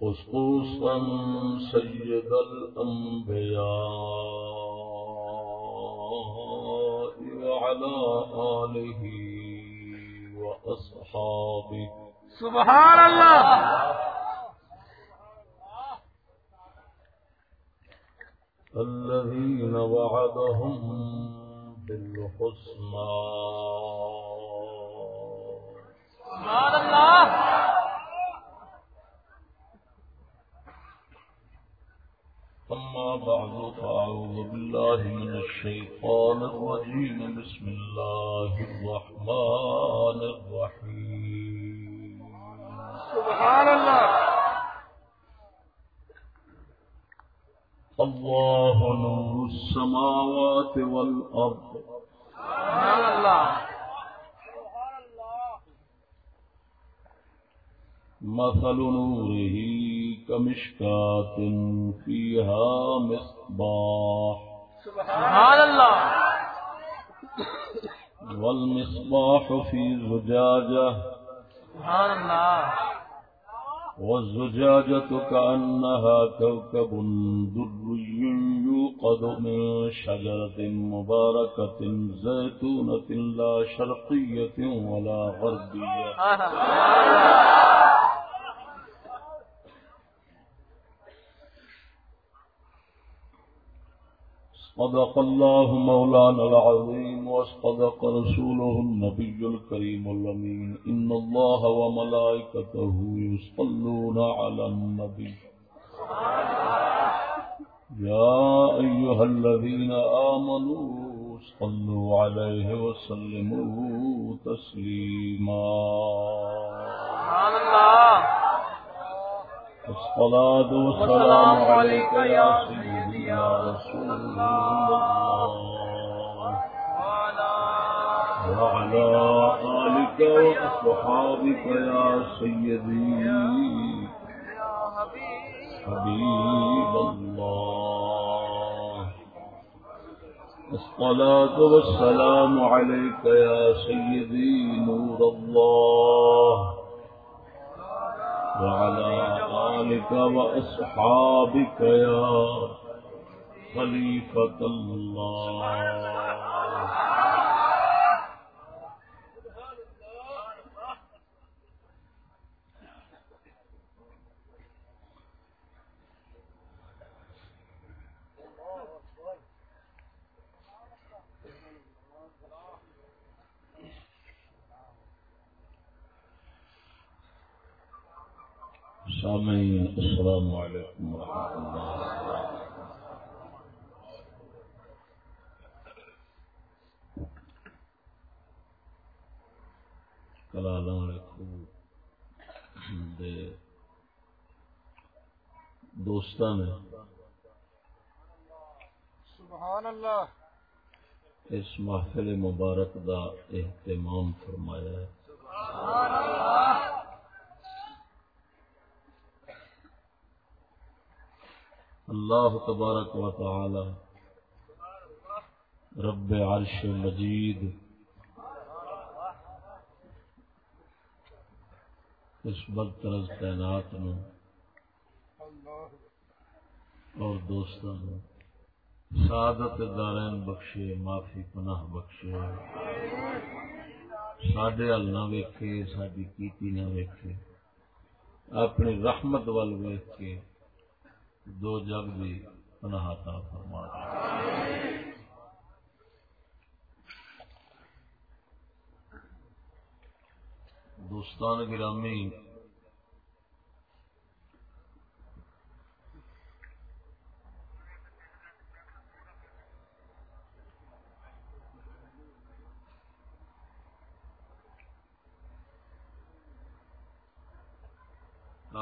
خصوصا سيد الأنبياء وعلى آله وأصحابه سبحان الله الذين وعدهم بالحسنى. سبحان الله أما بعد فأعوذ بالله من الشيطان الرجيم. بسم الله الرحمن الرحيم. سبحان الله الله نور السماوات والأرض. سبحان الله مثل نوره كمشكاة فيها مصباح. سبحان الله والمصباح في زجاجة. سبحان الله والزجاجة كأنها كوكب دري يوقد من شجرة مباركة زيتونة لا شرقية ولا غربية. صدق الله مولانا العظيم. وصدق رسوله النبي الكريم الأمين إن الله وملائكته يصلون على النبي. يا أيها الذين آمنوا صلوا عليه وسلموا تسليما. سبحان الله الصلاة والسلام عليك يا سيدي يا رسول الله. وعلى آلك وأصحابك يا سيدي. حبيب الله. الصلاة والسلام عليك يا سيدي نور الله. وعلى آلك وأصحابك يا خليفة الله. سامعین السلام علیکم ورحمۃ اللہ کلالوں دے دوستان نے سبحان اللہ اس محفل مبارک دا اہتمام فرمایا ہے۔ سبحان اللہ اللہ تبارک و تعالی رب عرش مجید اس برطرز تعینات اور دوستوں نو سعادت دارین بخشے، معافی پناہ بخشے۔ ساڈے ال نہ ویکھے ساری کیتی نہ ویکھے۔ اپنی رحمت وال ویکھ کے دو جگ بھی پناہ فرما دے۔ دوستان گرامی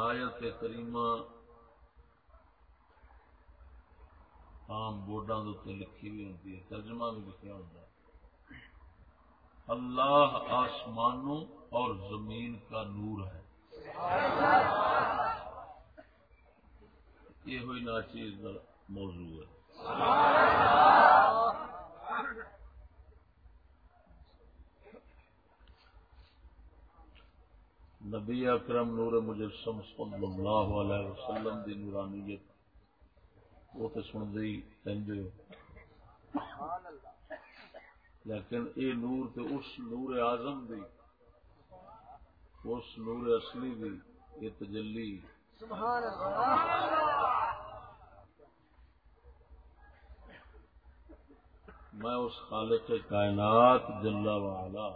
آیت کریمہ عام بورڈوں کے لکھی بھی ہوتی ہے، ترجمہ بھی لکھا ہوتا ہے۔ اللہ آسمانوں اور زمین کا نور ہے۔ یہ ہوئی ناچیز موضوع ہے۔ نبی اکرم نور مجسم صلی اللہ علیہ وسلم دی نورانیت وہ تو سن دی کہندے لیکن اے نور تے اس نور اعظم دی، اس نور اصلی دی یہ تجلی۔ سبحان اللہ میں اس خالق کائنات جل وعلا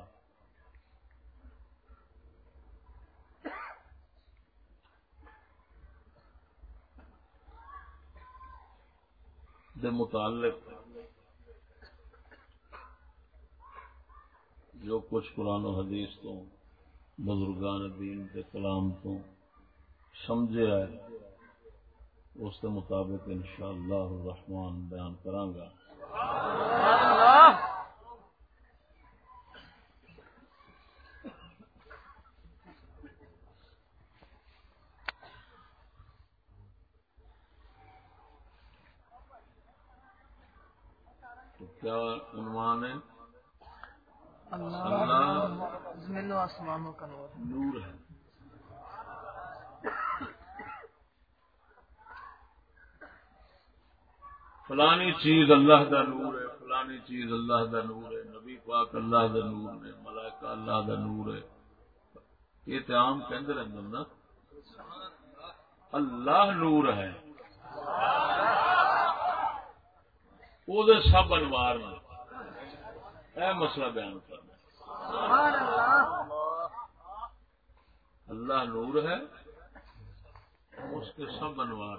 دے متعلق جو کچھ قرآن و حدیث تو بزرگان دین کے کلام تو سمجھے ہے اس کے مطابق انشاءاللہ الرحمن بیان کرانگا۔ کیا عنوان ہے؟ اللہ نور نور ہے۔ فلانی چیز اللہ دا نور ہے فلانی چیز اللہ دا نور ہے نبی پاک اللہ دا نور ہے ملائکہ اللہ دا نور ہے۔ یہ تو عام کہندے رہندے نا۔ اللہ نور ہے۔ وہ سب انوار نے۔ اے مسئلہ بیان کرنا۔ اللہ نور ہے، اس کے سب انوار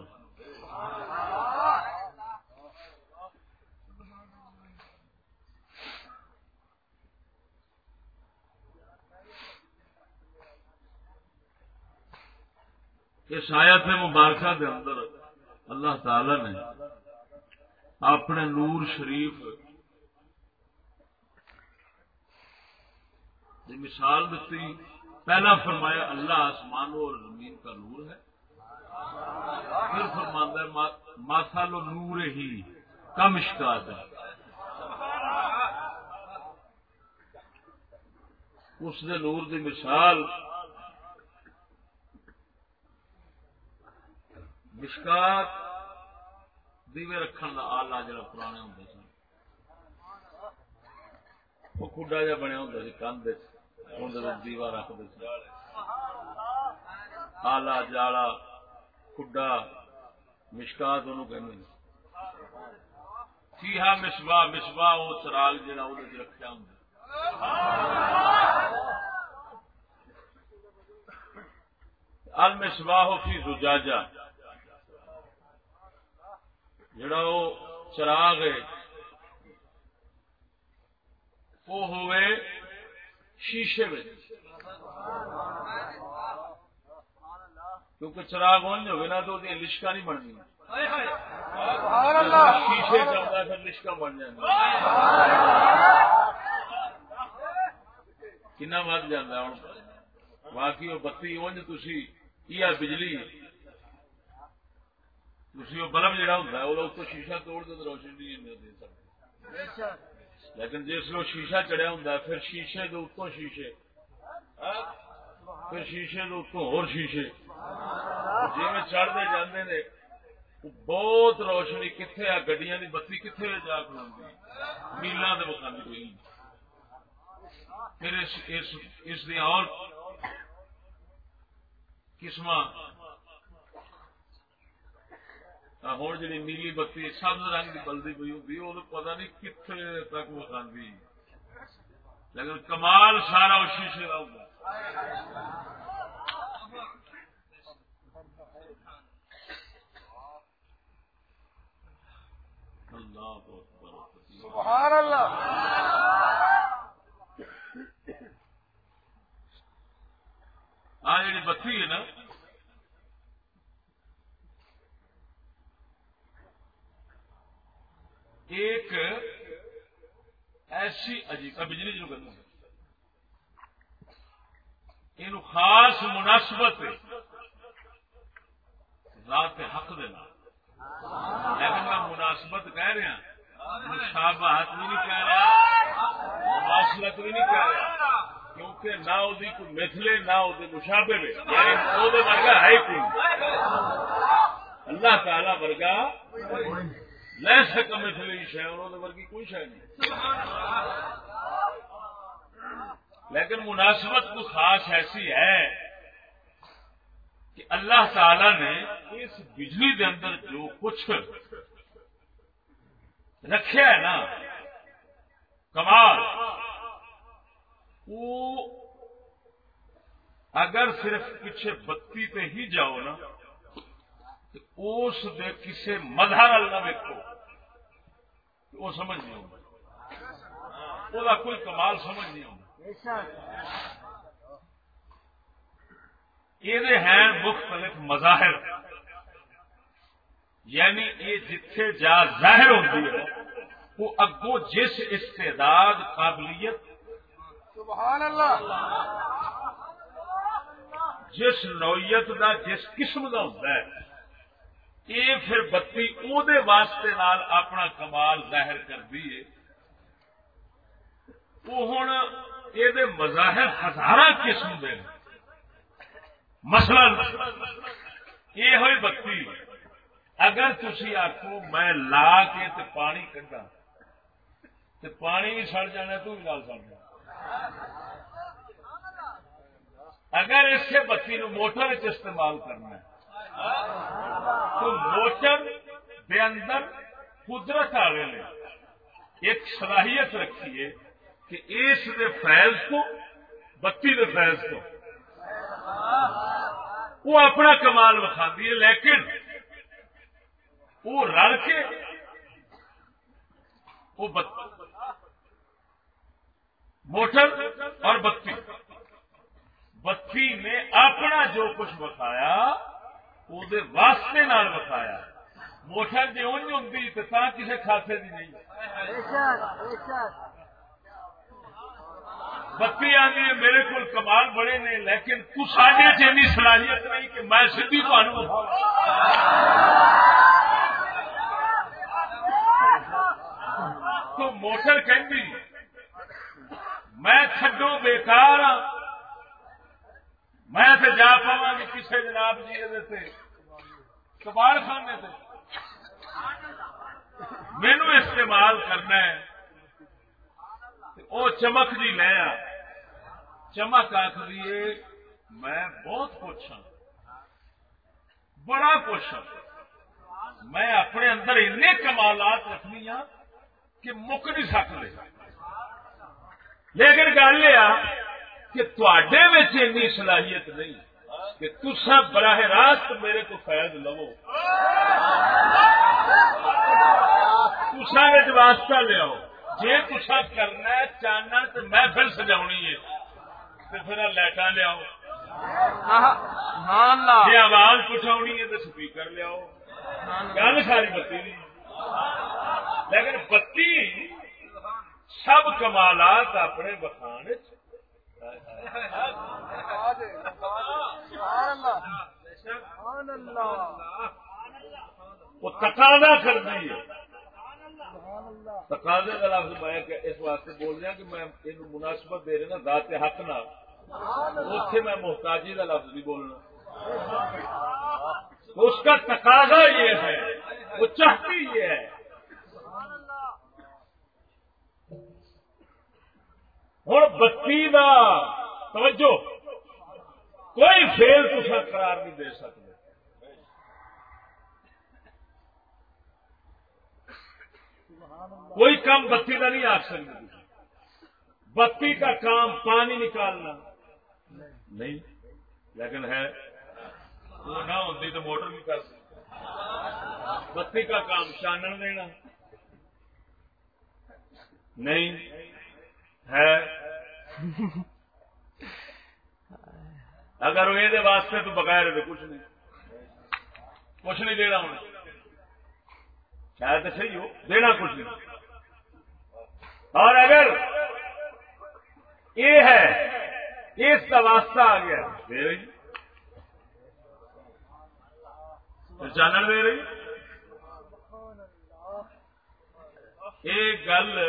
اس آیت مبارکہ کے اندر اللہ تعالی نے اپنے نور شریف مثال دیتی پہلا فرمایا، اللہ آسمانوں اور زمین کا نور ہے۔ پھر فرماندہ ہے ماسا لو نور ہی، کم اشکات ہے۔ اس نے نور دی مثال، مشکات دیوے رکھن کا آلہ جڑا پرانے ہوں سن۔ وہ کھڈا جا بنیا ہوں سی کندھ اندر دیوا رکھتے سن۔ آلہ جالا کھڈا، مشکات انہوں کہنے سیہا مسبا مسبا وہ چراغ جہاں وہ رکھا ہوں المسباہ فی زجاجہ۔ جڑا وہ چراغ ہے وہ ہوئے شیشے میں۔ کیونکہ چراغ ہونج ہوگی نا تو لشکا نہیں بننی۔ شیشے چلتا ہے پھر لشکا بن جائے کنا ود جانا ہوں۔ باقی وہ بتی اونج تھی یہ بجلی تھی وہ بلب جہاں ہوں وہ تو شیشہ توڑ تو روشنی نہیں دے سکتے لیکن جس وہ شیشہ چڑھیا ہوں پھر شیشے کے اتوں شیشے۔ پھر شیشے کے اتوں ہور شیشے۔ جی میں چڑھتے جانے نے بہت روشنی کتنے آ کی بتی کتنے جا کھلوں میلوں کے مقام کوئی پھر اس اس اس دی اور قسم ہوں جی نیلی بتی سبز رنگ کی بلدی پی ہوتی وہ پتا نہیں کتنے تک وہ کھانے لیکن کمال سارا اس شیشے کا ہوگا سبحان اللہ آ جی بتی ہے نا ایک ایسی عجیب بجلی جو کرنا یہ خاص مناسبت ذات حق دے لیکن میں مناسبت کہہ رہا مشابہت بھی نہیں کہہ رہا۔ مواصلت بھی نہیں کہہ رہا۔ کیونکہ نہ وہ کوئی مثلے نہ وہ مشابے میں یعنی وہ ورگا ہے ہی کوئی۔ اللہ تعالی ورگا لے سکا مثلے شہ ورگی کوئی شہ نہیں۔ لیکن مناسبت کو خاص ایسی ہے کہ اللہ تعالی نے اس بجلی دے اندر جو کچھ رکھا ہے نا، کمال، وہ اگر صرف پیچھے بتی تے ہی جاؤ نا اس دے کسے مدہر اللہ دیکھو وہ سمجھ نہیں آتا وہ کوئی کمال سمجھ نہیں آتا یہ ہیں مختلف مظاہر۔ یعنی یہ جتھے جا ظاہر ہوتی ہے وہ اگو جس استعداد قابلیت سبحان اللہ۔ جس نوعیت دا جس قسم کا ہوتا ہے۔ یہ پھر بتی دے واسطے نال اپنا کمال ظاہر کر دیے وہ ہوں یہ مظاہر ہزار قسم دے مثلا یہ ہوئی بتی، اگر تھی آخو میں لا کے تے پانی کھا تو پانی بھی سڑ جانا تو بھی لال سڑ جانا۔ اگر اسے بتی نو موٹر استعمال کرنا ہے تو موٹر دے اندر قدرت والے نے۔ ایک صلاحیت رکھی ہے کہ اس دے فیض کو، بتی دے فیض کو۔ وہ اپنا کمال وکھا ہے، لیکن وہ رل کے وہ موٹر اور بتی۔ بتی نے اپنا جو کچھ بتایا وہ واسطے نال بتایا موٹر جی اونج ہوں تو کسی خاصے کی نہیں بتی آدھی ہے میرے کو کمال بڑے نے لیکن تصاڈے چینی صلاحیت نہیں کہ میں سیدھی تمہوں تو موٹر کہ میں تھڈو بےکار ہاں میں تو جا پاوا گی کسی جناب جی یہ کباڑ خانے سے مینو استعمال کرنا ہے۔ وہ چمک جی لیا چمک آخری میں بہت کچھ ہوں بڑا کچھ ہوں میں اپنے اندر این کمالات رکھنی ہوں کہ مک نہیں سکتے۔ لیکن گل یہ کہ تے این صلاحیت نہیں کہ تسا براہ راست میرے کو فیض لو۔ تسا واسطہ لیاؤ۔ جی تسا کرنا ہے چاننا تو محفل سجا ہے۔ تو پھر لائٹا لیاؤ۔ جی آواز پٹھاونی ہے تو سپیکر لیاؤ۔ گل ساری بتی نہیں۔ لیکن بتی سب کمالات اپنے بخان وہ تقاضا کر ہے۔ تقاضے کا لفظ میں اس واسطے بول رہا کہ میں یہ مناسبت دے رہا ذات حق نہ اتنے میں محتاجی کا لفظ بھی بولنا۔ اس کا تقاضا یہ ہے، وہ چاہتی یہ ہے۔ ہوں بتی توجہ کوئی فیل تصا قرار نہیں دے سکتے۔ کوئی کام بتی کا نہیں آ سکتا بتی کا کام پانی نکالنا۔ نہیں، لیکن ہے۔ وہ نہ ہوتی تو موٹر بھی کر سکتی بتی کا کام چانن دینا نہیں ہے۔ اگر وہ یہ واسطے تو بغیر تو کچھ نہیں۔ کچھ نہیں دینا انہیں شاید تو صحیح ہو، دینا کچھ نہیں۔ اور اگر یہ ہے، اس کا واسطہ آ گیا۔ دے رہی۔ چانن دے رہی۔ ایک گل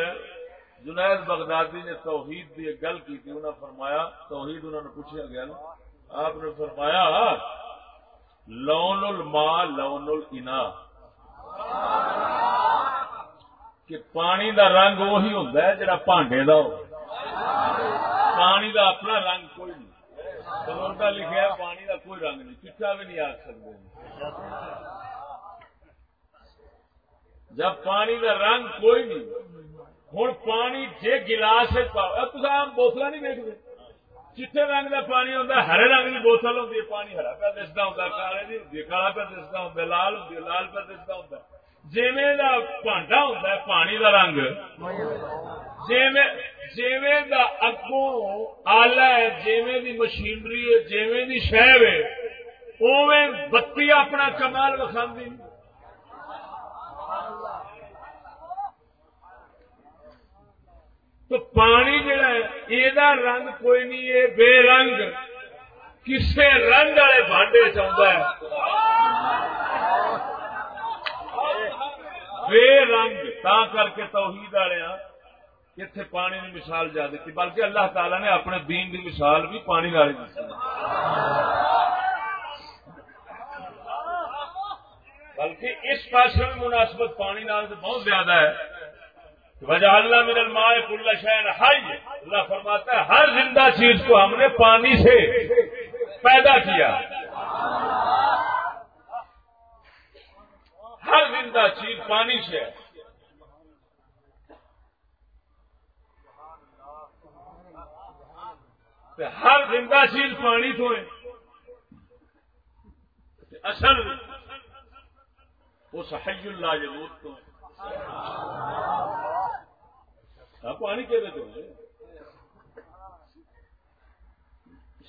جنید بغدادی نے توحید کی گل کی تھی انہوں نے فرمایا، توحید انہوں نے پوچھا گیا نا آپ نے فرمایا، لون الما لون النا کہ پانی دا رنگ وہی ہوتا ہے جڑا پانڈے دا ہو۔ پانی دا اپنا رنگ کوئی نہیں۔ کا لکھا ہے، پانی دا کوئی رنگ نہیں چٹا بھی نہیں آ سکتے جب پانی دا رنگ کوئی نہیں ہوں پانی جی گلاس عام بوتل نہیں دیکھتے چٹے رنگ کا پانی ہوتا ہرے رنگ کی بوتل ہوتی ہے۔ پانی ہرا پہ دستا ہوں کالے نہیں ہوتی کالا پہ دستا ہوں لال ہوتی لال پہ دستا ہوں جیویں دا پانڈا ہوتا ہے، پانی دا رنگ، جیویں دا اگوں آلہ ہے، جیویں دی مشینری ہے، جیویں دی شہ ہے اویں بتی اپنا کمال وکھاندی۔ تو پانی جڑا ہے یہ رنگ کوئی نہیں ہے بے رنگ۔ کسے رنگ والے بانڈے چاہتا ہے۔ بے رنگ، تا کر کے توحید والے ہاں، اتنے پانی کی مثال جا دیتی بلکہ اللہ تعالی نے اپنے دین کی مثال بھی پانی والی بلکہ اس پاس میں مناسبت پانی نال بہت زیادہ ہے۔ وجہ اللہ من الماء کل شہن حی اللہ فرماتا ہے، ہر زندہ چیز کو ہم نے پانی سے پیدا کیا۔ ہر زندہ چیز پانی سے۔ ہر زندہ چیز پانی تو ہے۔ اصل اس حی اللہ جمود تو پانی کہ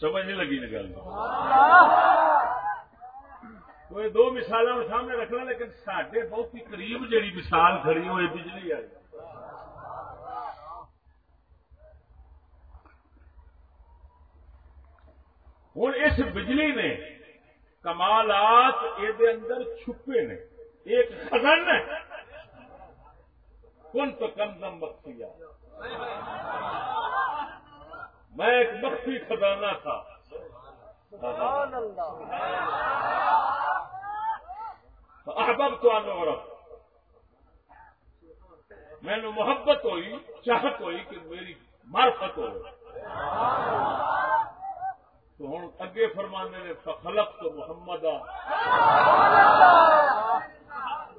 سمجھ نہیں لگی نکل کوئی دو مثال سامنے رکھنا لیکن سڈے بہت ہی قریب جہی مثال کھڑی ہوئی بجلی آئی ہوں اس بجلی نے کمالات یہ اندر چھپے نے، ایک خزن ہے کن تو دم مکھیا میں ایک مکھی خزانہ تھا۔ احباب تو آنے اور میں نے محبت ہوئی چاہت ہوئی کہ میری مارفت ہو۔ تو ہوں اگے فرمانے نے فخلق تو محمد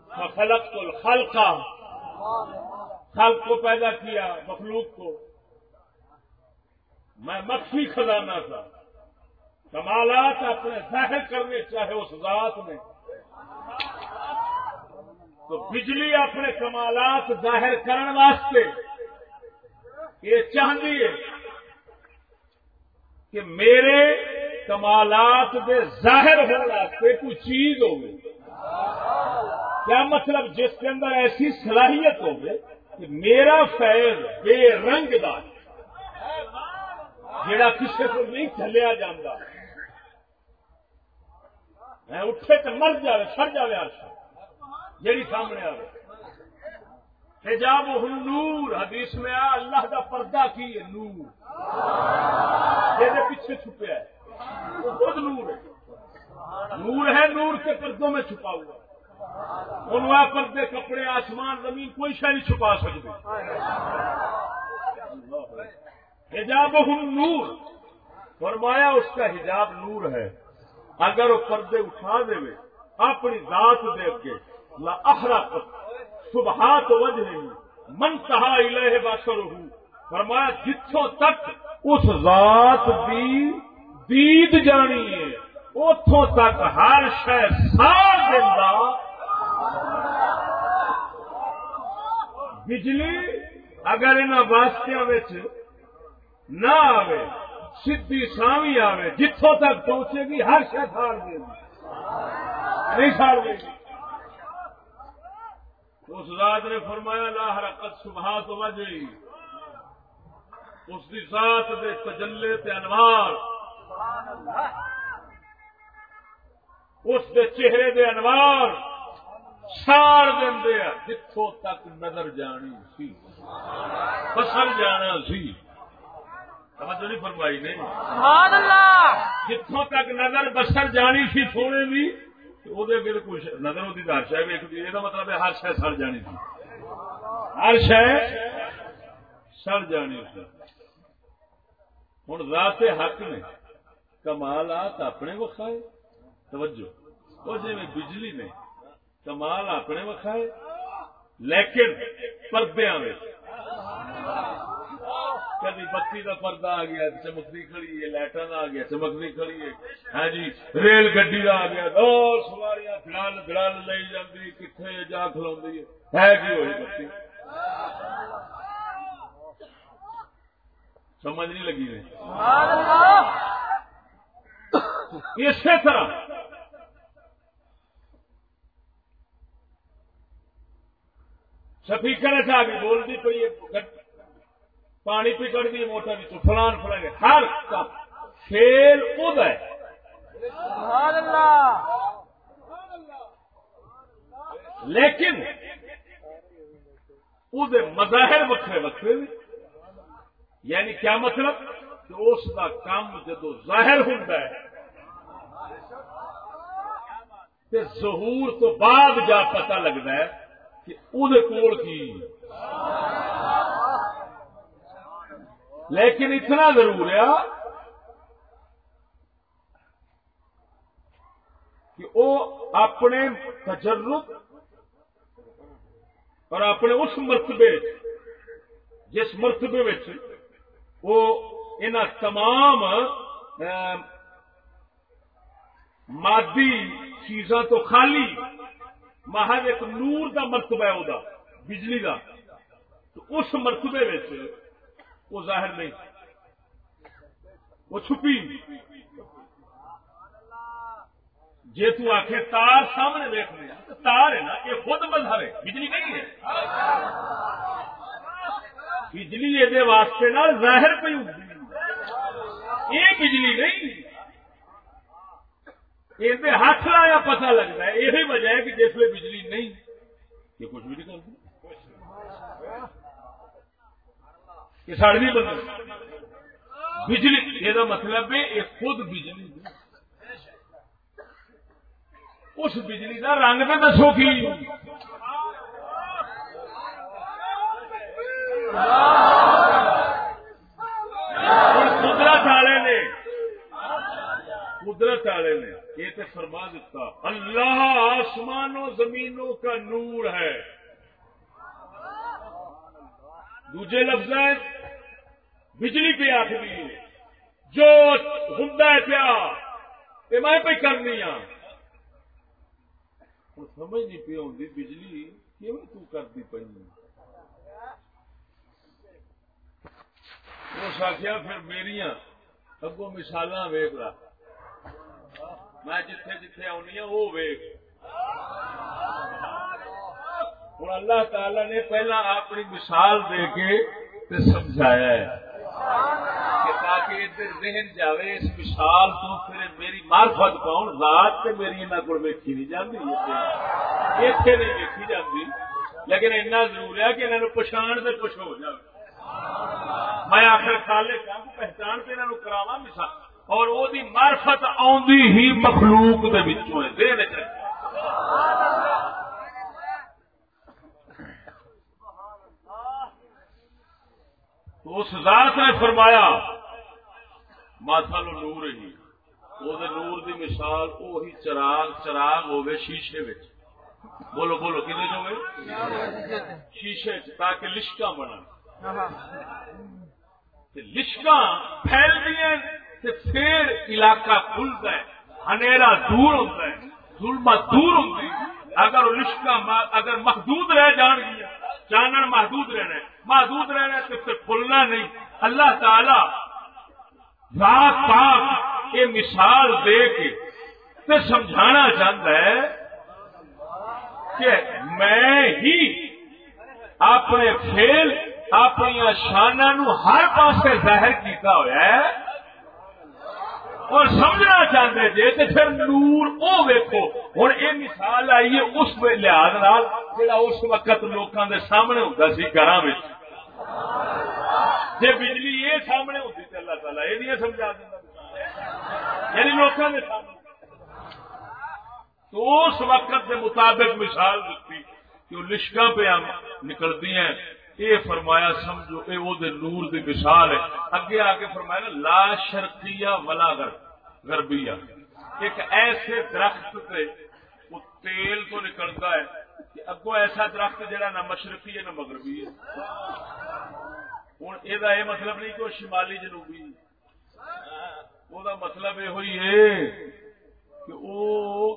فخلق تو الخلقہ خلق کو پیدا کیا، مخلوق کو۔ میں مکھی خزانہ تھا۔ کمالات اپنے ظاہر کرنے چاہے اس ذات میں۔ تو بجلی اپنے کمالات ظاہر کرنے واسطے یہ چاہتی ہے کہ میرے کمالات دے ظاہر ہونے واسطے کوئی چیز ہوگی۔ کیا مطلب جس کے اندر ایسی صلاحیت ہوگی کہ میرا فیض بے رنگ دار جڑا کسی کو نہیں چلیا جاتا میں اٹھے تو مر جائے سر جائے ارشا جیڑی سامنے آئے حجاب نور حدیث میں آ اللہ کا پردہ کی ہے، نور۔ یہ پیچھے چھپیا ہے۔ وہ خود نور ہے۔ نور ہے، نور کے پردوں میں چھپا ہوا پردے کپڑے، آسمان، زمین، کوئی شہ نہیں چھپا سکتے۔ حجاب نور۔ فرمایا اس کا حجاب نور ہے۔ اگر وہ پردے اٹھا دے اپنی ذات دے کے، لا احرق سبحات وجہ من کہا الہ باسر ہوں فرمایا جتوں تک اس ذات دی دید جانی ہے اتوں تک ہر شہ سار دینا بجلی اگر ان واسطیا نہ آئے سی سامی آئے جتوں تک پہنچے گی ہر شہ ساڑ دے گی۔ نہیں ساڑ دے گی۔ اس ذات نے فرمایا لا حرکت سبھا تو وجہ اس کی ذات دے تجلے تے انوار۔ اس دے چہرے دے انوار۔ سار دے جتوں تک نظر جانی سی۔ فصل جانا سی۔ توجہ نہیں فرمائی نہیں۔ سبحان اللہ جتوں تک نظر بسر جانی سی سونے بھی وہ کچھ نظر ہوتی تو ہر شہ ویکتی یہ مطلب ہے ہر شہ سڑ جانی تھی ہر شہ سڑ جانی ہوں رات حق نے کمالات اپنے وکھائے۔ توجہ۔ وہ جی بجلی نے کمال اپنے وکھائے لیکن پردے میں۔ کبھی بتی کا پردہ آ گیا چمکتی کھڑی ہے لائٹن آ گیا چمکتی کھڑی ہے۔ ہاں جی ریل گڈی کا آ گیا۔ دو سواریاں دڑل دڑل لے جاتی کتنے جا کھلو ہے۔ کی ہوئی بتی۔ سمجھ نہیں لگی نے اسی طرح سفیکر چ آ بولتی پی پانی پی کر دی موٹر بھی فلان فلان ہر کھیل اد ہے۔ لیکن مظاہر وکرے وکرے یعنی کیا مطلب؟ کہ اس کا کام جدو ظاہر ہوں ظہور تو بعد جا پتا لگتا ہے۔ وہ کول کی۔ لیکن اتنا ضرور ہے کہ وہ اپنے تجرب اور اپنے اس مرتبے، جس مرتبے وہ ان تمام مادی چیزاں تو خالی محض ایک نور دا مرتبہ ہے وہ بجلی کا تو اس مرتبے وہ ظاہر نہیں، وہ چھپی۔ جی تک تار سامنے دیکھ لیا تار ہے نا، یہ خود مظہر ہے، بجلی نہیں ہے۔ بجلی یہ واسطے نا ظاہر پہ یہ بجلی نہیں۔ یہ ہاتھ لایا پتا لگتا ہے، یہی وجہ ہے کہ جس میں بجلی نہیں یہ کچھ بھی نہیں کرتی یہ ساڑی بندہ بجلی، یہ مطلب ہے، یہ خود بجلی اس بجلی کا رنگ تو دسو کی۔ قدرت والے نے، قدرت والے نے۔ یہ تو فرما دیتا، اللہ آسمانوں زمینوں کا نور ہے۔ دوجے لفظ بجلی پہ آخری جو ہوں پیا یہ میں پہ کرنی ہوں سمجھ نہیں پی آتی بجلی کیوں کرتی پی اس آخیا پھر میری اگوں مثال ویگ لا میں جتھے جتھے آنی ہوں وہ ویگ ہوں اللہ تعالی نے پہلا اپنی مثال دے کے سمجھایا ہے تاکہ ادھر ذہن جاوے اس مثال تو پھر میری مارفت پاؤن ذات تے میری انہوں کو ویکھی نہیں جاتی اتنے نہیں ویکھی جاتی لیکن اتنا ضرور ہے کہ انہوں پچھان سے کچھ ہو جائے میں آخر خالے کا پہچان سے انہوں کراوا مثال اور وہ مارفت آدھی ہی مخلوق کے بچوں دین چاہیے تو اس ذات نے فرمایا لو نور ہی۔ وہ نور دی مثال وہی چراغ چراغ ہوگی شیشے بچ بولو بولو کتنے جو گے شیشے تاکہ لشکا بنا لشکا پھیل دیا پھر علاقہ کھلتا ہے ہنیرا دور ہوتا ہے ظلمہ دور ہوتی اگر لشکا اگر محدود رہ جان گیا، جانن محدود رہنا ہے محدود رہنا ہے تو پھر کھلنا نہیں۔ اللہ تعالی ذات پاک یہ مثال دے کے تو سمجھانا چاہتا ہے کہ میں ہی اپنے فیل اپنی شانہ نو ہر پاسے ظاہر کیتا ہوا ہے۔ اور سمجھنا چاہتے جی تو پھر نور، او ویکو ہوں یہ مثال آئی ہے اس لحاظ نال جا اس وقت لوگوں کے سامنے ہوتا سی گھر جی بجلی یہ سامنے ہوتی تو اللہ تعالیٰ یہ نہیں سمجھا دینا یعنی لوگوں کے سامنے۔ تو اس وقت کے مطابق مثال دیتی کہ وہ لشکا پہ نکلتی ہیں۔ یہ فرمایا سمجھو، اے وہ دے نور دی مثال ہے۔ اگے آ کے فرمایا نا، لا شرقیہ ولا غربیہ۔ ایک ایسے درخت سے وہ تیل تو نکلتا ہے کہ اگو ایسا درخت جہاں نہ مشرقی ہے نہ مغربی ہے۔ ہوں یہ مطلب نہیں کہ وہ شمالی جنوبی وہ مطلب یہ ہوئی ہے کہ وہ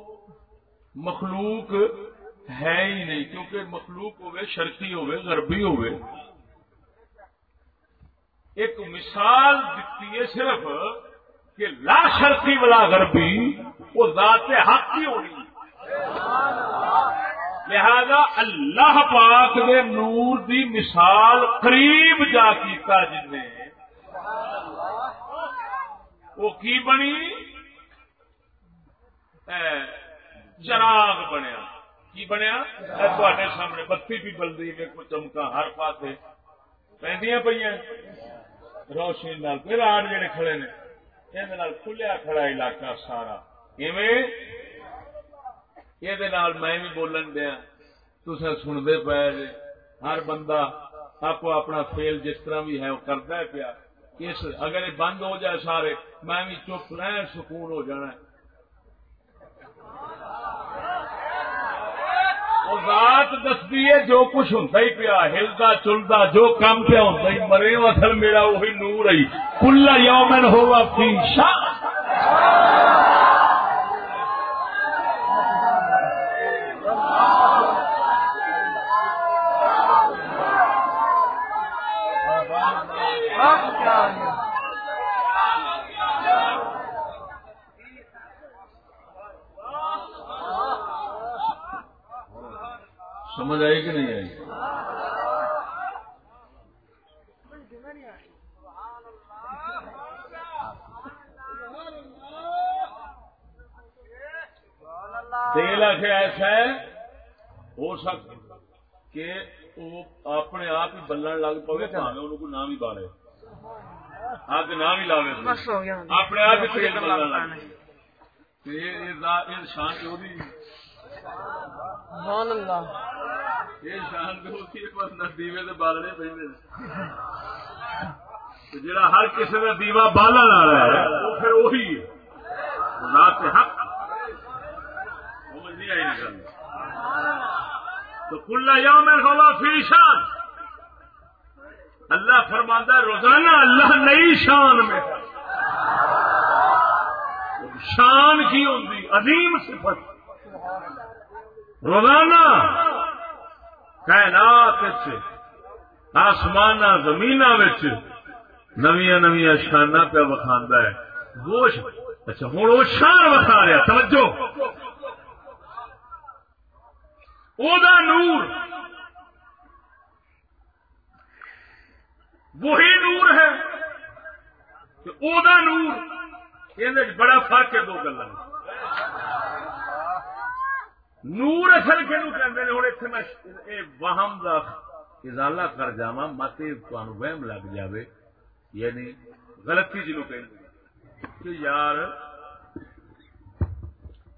مخلوق ہے ہی نہیں، کیونکہ مخلوق ہوئے، شرقی ہوئے، غربی ہوئے۔ ایک مثال دیتی ہے صرف کہ لا شرقی والا غربی، وہ ذات حق ہی ہونی۔ لہذا اللہ پاک دے نور دی مثال قریب جا کیتا جن نے وہ کی بنی؟ چراغ بنیا۔ کی بنیا؟ تے سامنے بتی بھی بلدی میں کو چمکا ہر پاس پہ پہ روشنی نال پھر آڑ جڑے کھڑے نے یہ کھلیا کھڑا علاقہ سارا۔ یہ میں بھی بولن دیا تصا سنتے پے ہر بندہ آپ اپنا فیل جس طرح بھی ہے وہ کرتا ہے پیا۔ اس اگر یہ بند ہو جائے سارے، میں بھی چپ رہ سکون ہو جانا۔ ہے ذات دستی ہے، جو کچھ ہوں ہی پیا ہلتا چلتا جو کام پیا ہوں مرے اصل میرا وہی نور آئی کلا یومن ہوا فی شاہ سمجھ آئی کہ نہیں آئی؟ تیل آخر ایسا ہے ہو سکتا کہ وہ اپنے آپ ہی بلن لگ پوے ان کو نام ہی بالے آپ نام ہی لاوے اپنے آپ ہی تیل بلن لگ۔ شان جو یہ شان دیوے بالنے پہ جڑا ہر کسی کا دیوا بالن والا ہے، وہ پھر وہی رات حق۔ سمجھ نہیں آئی نکل۔ تو کلا یا میں بولا فی شان۔ اللہ فرماندہ روزانہ اللہ نئی شان میں۔ شان کی ہوں عظیم صفت۔ روزانہ کائنات آسمان زمین نویا نویا شانہ پہ وکھانا ہے۔ وہ اچھا ہوں وہ شان وکھا رہا توجہ۔ او دا نور۔ وہی نور ہے او دا نور یہ بڑا فرق ہے دو گلا نور اصل کہ ہوں اتنے میں وہم کا ازالہ کر جا مت وہم لگ جاوے۔ یعنی غلطی جنوب کہ یار،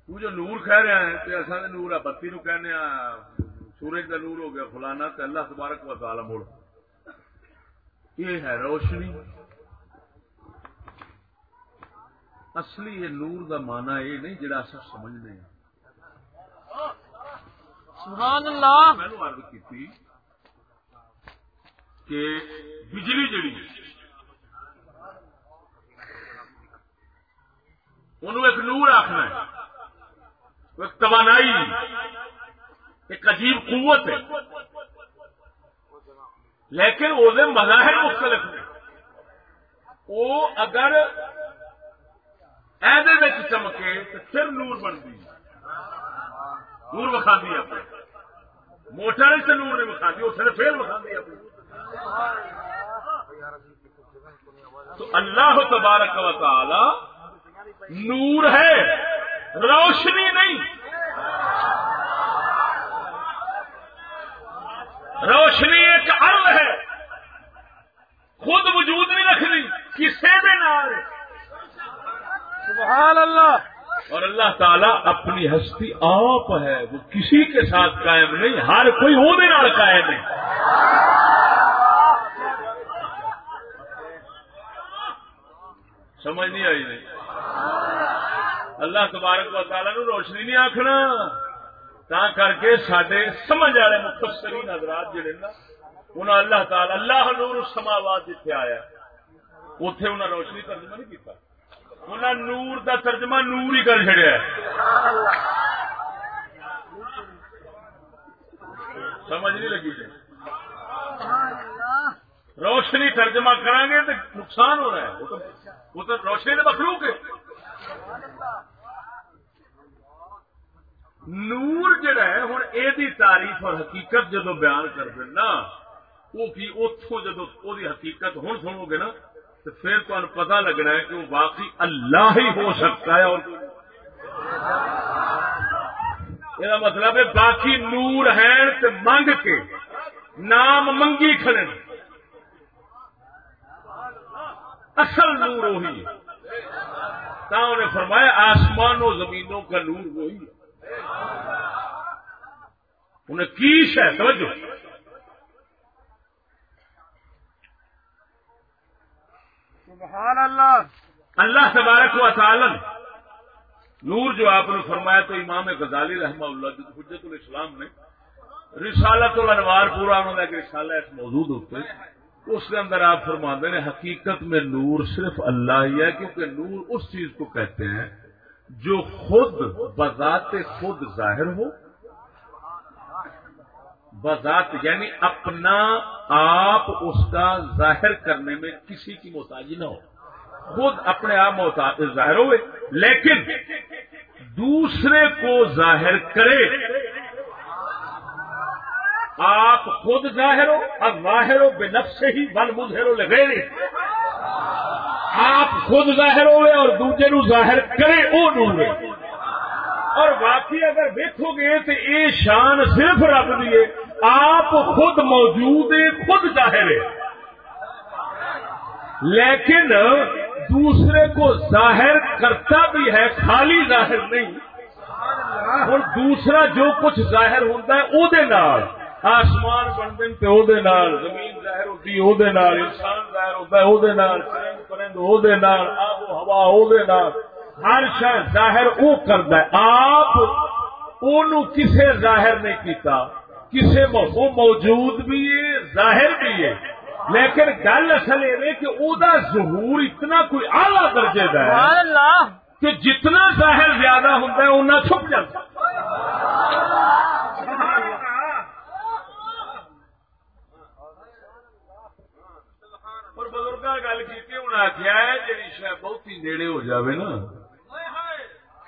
تو جو نور کہہ رہا ہے، تو ایسا نور ہے، بتی نو کہنے سورج کا نور ہو گیا، فلانا، تو اللہ تبارک و تعالی مڑ یہ ہے روشنی۔ اصلی یہ نور کا مانا یہ نہیں، جڑا سب سمجھنے ہیں۔ سبحان اللہ. میں نے عرض کی کہ بجلی جڑی انہوں ایک نور آخنا ہے. ایک توانائی. ایک عجیب قوت ہے. لیکن وہ مظاہر مختلف نے وہ اگر ایدے چمکے تو پھر نور بنتی نور وکھا اپنے موٹر سے نور نے مکھا دی اسے فیل دی اپنی تو اللہ تبارک و تعالی نور ہے، روشنی نہیں۔ روشنی ایک ارد ہے۔ خود وجود نہیں رکھنی کسی بھی نال سبحان اللہ۔ اور اللہ تعالیٰ اپنی ہستی آپ ہے، وہ کسی کے ساتھ قائم نہیں، ہر کوئی وہ قائم ہے۔ سمجھ نہیں آئی نہیں؟ اللہ تبارک و تعالیٰ نو روشنی نہیں آخنا تا کر کے سڈے سمجھ والے مختصرین حضرات جڑے نا انہوں اللہ تعالی اللہ نور سماوات جتھے آیا اتے انہیں روشنی ترجمہ نہیں کیتا۔ انہیں نور دا ترجمہ نور ہی کر چڑیا سمجھ نہیں لگی جی۔ روشنی ترجمہ کریں گے تو نقصان ہو رہا ہے۔ وہ تو وہ تو روشنی تو مخلوق ہے۔ نور جڑا ہے ہوں یہ تعریف اور حقیقت جدو بیان کر دینا، وہ کی اتوں جدو وہ حقیقت ہوں سنو گے نا تو پھر تمہیں پتا لگنا ہے کہ وہ واقعی اللہ ہی ہو سکتا ہے اور یہ مطلب ہے باقی نور ہے تو منگ کے، نام منگی کھڑے۔ اصل نور وہی ہے۔ انہیں فرمایا آسمانوں زمینوں کا نور وہی ہے۔ انہیں کیش ہے سمجھو سبحان اللہ۔ اللہ تبارک و تعالی نور جو آپ نے فرمایا تو امام غزالی رحمہ اللہ حجت الاسلام نے رسالت الانوار پورا انہوں نے ایک رسالہ اس موجود ہوتے اس کے اندر آپ فرما نے حقیقت میں نور صرف اللہ ہی ہے کیونکہ نور اس چیز کو کہتے ہیں جو خود بذات خود ظاہر ہو بذات یعنی اپنا آپ اس کا ظاہر کرنے میں کسی کی محتاجی نہ ہو۔ خود اپنے آپ محتاج، ظاہر ہوئے، لیکن دوسرے کو ظاہر کرے۔ آپ خود ظاہر ہو اور ظاہر ہو، بے نفس سے ہی بل مظہر لگے آپ خود ظاہر ہوئے اور دوسرے نو ظاہر کرے، وہ نور اور باقی اگر دیکھو گے تو یہ شان صرف رب دیے آپ خود موجود ہے خود ظاہر ہے لیکن دوسرے کو ظاہر کرتا بھی ہے، خالی ظاہر نہیں۔ اور دوسرا جو کچھ ظاہر ہوتا ہے وہ آسمان بنتے تے او دے نال، زمین ظاہر ہوتی او دے نال۔ انسان ظاہر ہوتا ہے او دے نال۔ چرند پرند او دے نال۔ آب و ہوا او دے نال۔ ہر شہر ظاہر او کردا ہے۔ آپ اونوں کسے ظاہر نہیں کیتا۔ کسے وہ موجود بھی ہے ظاہر بھی ہے۔ لیکن گل اصل یہ کہ او دا ظہور اتنا کوئی اعلی درجے دا ہے کہ جتنا ظاہر زیادہ ہوتا ہے اتنا چھپ جاتا گل کی ہوں آخیا ہے جی شاید بہت ہی نیڑے ہو جاوے نا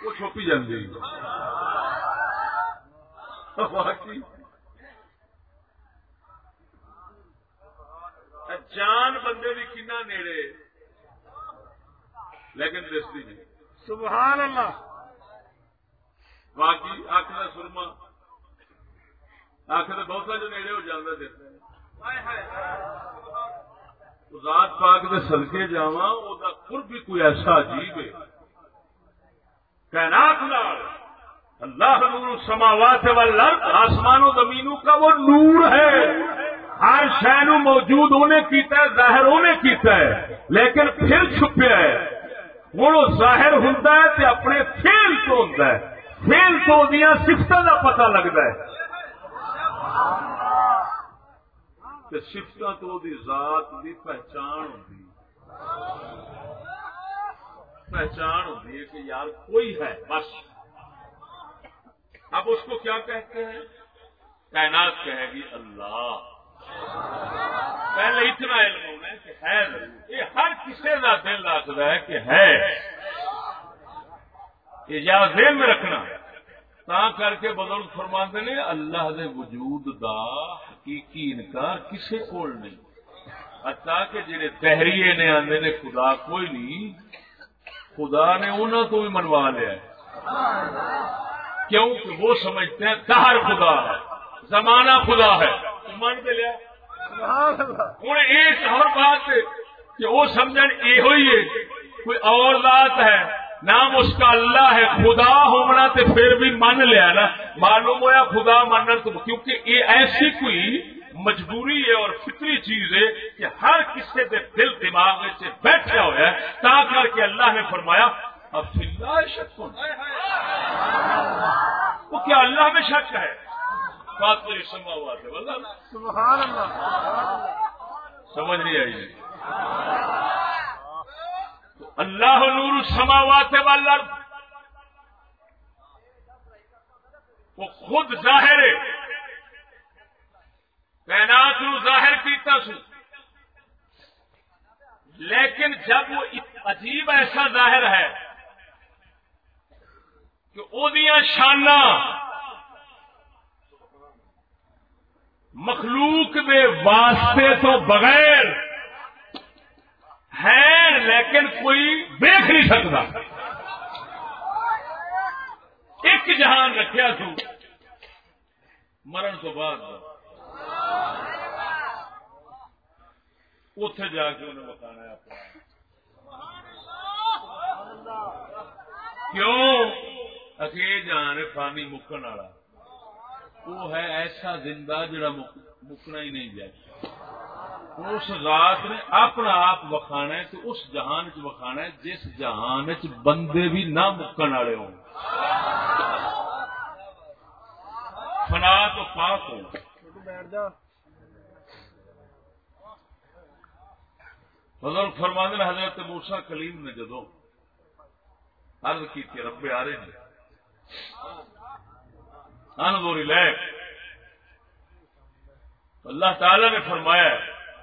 وہ چھپی جاتی جان بندے بھی کنا نیڑے لیکن دستی نہیں۔ سبحان اللہ۔ باقی اک کا سرما آخر بہت جو نیڑے ہو جاتا دیکھتے ذات پاک دے سلکے جا خر بھی کوئی ایسا عجیب ہے۔ کائنات اللہ نور سماوات والارض آسمان و زمینوں کا وہ نور ہے۔ ہر شہر موجود ہونے کیتا ہے ظاہر ہونے کیتا ہے لیکن پھر چھپیا ہے۔ وہ ظاہر ہوتا ہے تے اپنے فیل تو ہوتا ہے۔ فیل تو دیا سفتوں کا پتہ لگتا ہے۔ سفت تو دی ذات دی پہچان ہوتی پہچان ہوتی ہے کہ یار کوئی ہے، بس۔ اب اس کو کیا کہتے ہیں؟ کائنات کہے گی اللہ۔ پہلے اتنا علم ہونا ہے کہ ہے یہ ہر کسی کا دل رکھتا ہے کہ ہے۔ یہ یا ذہن میں رکھنا۔ تا کر کے بزرگ فرماندے نے، اللہ دے وجود دا حقیقی انکار کسے کول نہیں۔ حتیٰ کہ جڑے تحریے نے آندے نے، خدا کوئی نہیں۔ خدا نے انہوں تو بھی منوا لیا ہے۔ کیوں کہ وہ سمجھتے ہیں، دہر خدا ہے، زمانہ خدا ہے۔ مان کے لیا۔ اللہ۔ ہوں ایک اور بات کہ وہ سمجھ یہ کوئی اور ذات ہے نام اس کا اللہ ہے خدا ہونا تو پھر بھی من لیا نا۔ معلوم ہوا خدا مننا تو کیونکہ یہ ایسی کوئی مجبوری ہے اور فطری چیز ہے کہ ہر کسی کے دل دماغ سے بیٹھا ہوا ہے تا کر کے اللہ نے فرمایا اب فلّہ شک وہ کیا اللہ میں شک ہے؟ میری سما ہوا تھا بولنا سبحان اللہ۔ سمجھ نہیں آئی۔ تو اللہ نور السماوات والارض۔ وہ خود ظاہر ہے۔ نو ظاہر کیتا سو۔ لیکن جب وہ عجیب ایسا ظاہر ہے کہ وہ شانہ مخلوق دے واسطے تو بغیر ہے، لیکن کوئی دیکھ نہیں سکتا۔ ایک جہان رکھیا سو مرن تو بعد۔ اتے جا کے انہیں بتانا اپنا۔ کیوں؟ اکی جان فانی مکن والا۔ وہ ہے ایسا زندہ جڑا مکنا ہی نہیں جائے۔ اس ذات نے اپنا آپ وکھانا ہے تو اس جہان چ وکھانا ہے جس جہان چ بندے بھی نہ مکن والے ہو فنا تو پاک ہو بیٹھ فرماند حضرت موسا کلیم نے جدو عرض کی تھی ربے آ رہے ہیں۔ اندوری لے اللہ تعالی نے فرمایا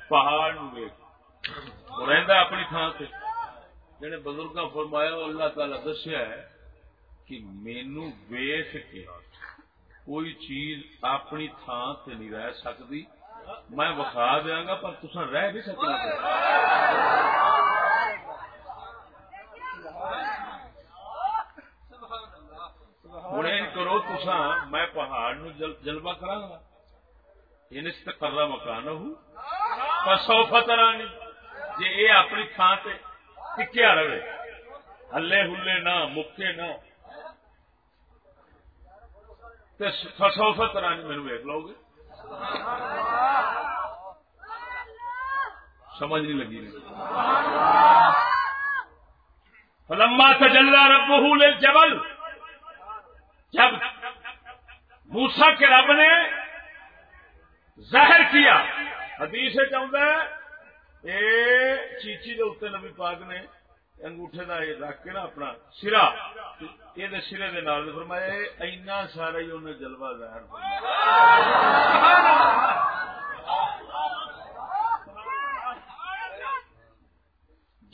پہاڑ رہتا اپنی تھان سے جہے بزرگ فرمایا اللہ تعالی دسیا ہے کہ مینو ویس کے کوئی چیز اپنی تھان سے نہیں رہ سکتی۔ میں وکھا دیا گا، پر تصا رہ نہیں سکنا۔ ہوں کرو تسا میں پہاڑ نو جل جلبہ کرا گا ان کرا مکان ہوں سو فترانی جی یہ اپنی تھان سے ٹکیا رہے ہلے ہلے نہ مکے نہ سو فترانی میرے ویک لو گے سمجھ نہیں لگی فلما تجلا ربہ للجبل جب موسا کے رب نے ظاہر کیا، حدیث چاہتا ہے اے چیچی دے اتنے نبی پاک نے انگوٹھے کا یہ رکھ کے نا اپنا سرا یہ سرے دے نال فرمایا اینا سارا ہی انہیں جلوہ ظاہر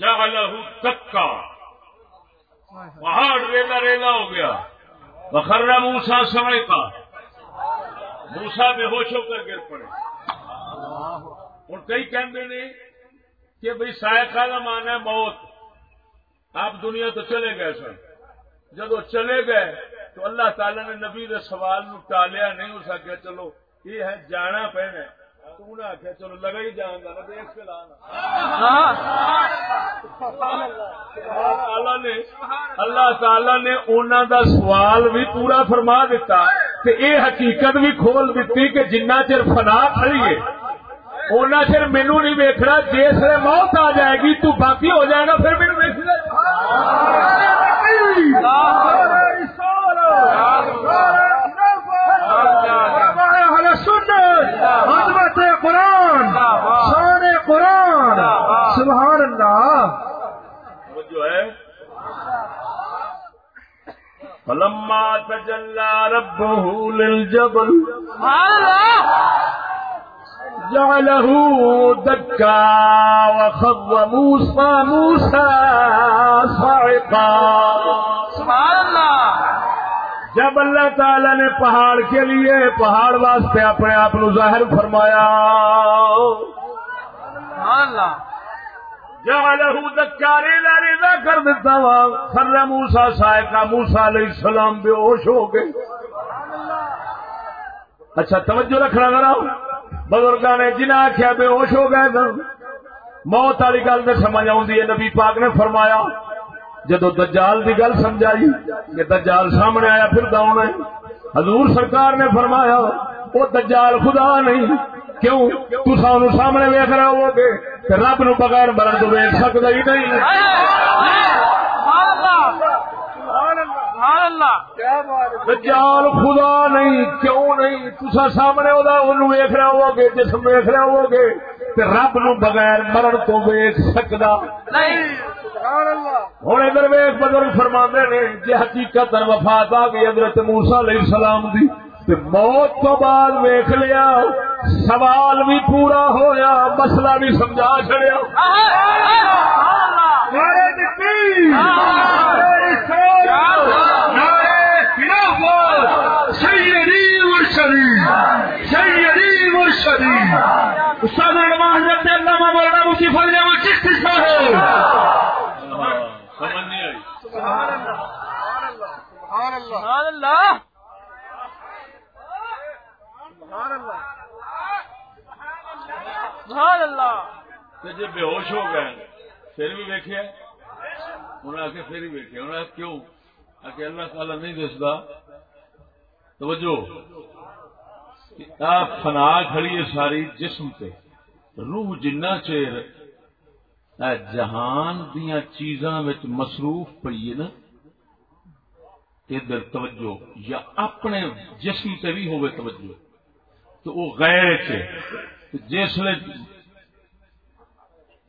جعلہ تکا، پہاڑ ریلا ریلا ہو گیا۔ بخرا موسا سمے کا موسا بے ہوش ہو کر گر پڑے. اور کئی کہتے نے کہ بھائی سائقہ کا مان ہے موت. آپ دنیا تو چلے گئے سر جب وہ چلے گئے تو اللہ تعالی نے نبی دے سوال نو ٹالیا نہیں. ہو سکیا چلو، یہ ہے جانا پینا تو انہیں آخیا چلو لگا ہی جان گا دیکھ کے لانا نے، اللہ تعالی نے انہوں دا سوال بھی پورا فرما دیتا کہ اے حقیقت بھی کھول دیتی کہ جنہ چر فنا کھڑی ہے اونا چر مینو نہیں ویکنا جس موت آ جائے گی تو باقی ہو جائے گا، پھر مینو ویک حضرت قرآن شان قرآن سبحان اللہ جو ہے فلما تجلى ربه للجبل، جعله دكا وخر موسى موسى صعقا سبحان اللہ جب اللہ تعالی نے پہاڑ کے لیے، پہاڑ واسطے اپنے آپ ظاہر فرمایا۔ سبحان اللہ جعلہ دکارے ریزا کر دیتا وا۔ سر موسا سائقہ موسا علیہ السلام بے ہوش ہو گئے۔ اچھا توجہ رکھنا ذرا۔ بزرگاں نے جنہیں آخیا بے ہوش ہو گئے سن، موت والی گل تو سمجھ آئی ہے۔ نبی پاک نے فرمایا، جدو دجال دی گل سمجھائی، کہ دجال سامنے آیا پھر داؤن ہے۔ حضور سرکار نے فرمایا، وہ دجال خدا نہیں، کیوں؟ تو سانو سامنے ویخ رہے ہو گے رب نو بغیر مرن تو ویک سکتا ہی نہیں۔ دجال خدا نہیں، کیوں نہیں؟ تسا سامنے وہ ویخ رہے ہو گے، جسم ویخ رہے ہو گے رب نو بغیر مرن تو ویک سکتا نہیں ہوں ادھر ویخ بزرگ فرما نے جی حقیقت اور وفات آ گئی حضرت موسا علیہ السلام دی تے موت تو بعد ویخ لیا سوال بھی پورا ہویا مسئلہ بھی سمجھا چڑیا استاد علامہ حضرت علامہ مولانا مفتی فضل احمد چشتی صاحب۔ سمجھ نہیں آئی سبحان اللہ۔ سبحان اللہ سبحان اللہ سبحان اللہ سبحان اللہ تے جی بے ہوش ہو گئے پھر بھی ویکیا انہیں آ کے پھر ہی ویکیا انہیں کیوں؟ آ کے اللہ تعالی نہیں دستا۔ توجہ۔ فنا کھڑی ہے ساری جسم تے روح جنہ چیر اے جہان دیا چیزاں وچ مصروف پئی ہے نا ادھر توجہ یا اپنے جسم تے بھی ہوئے توجہ تو وہ غیر چ جسے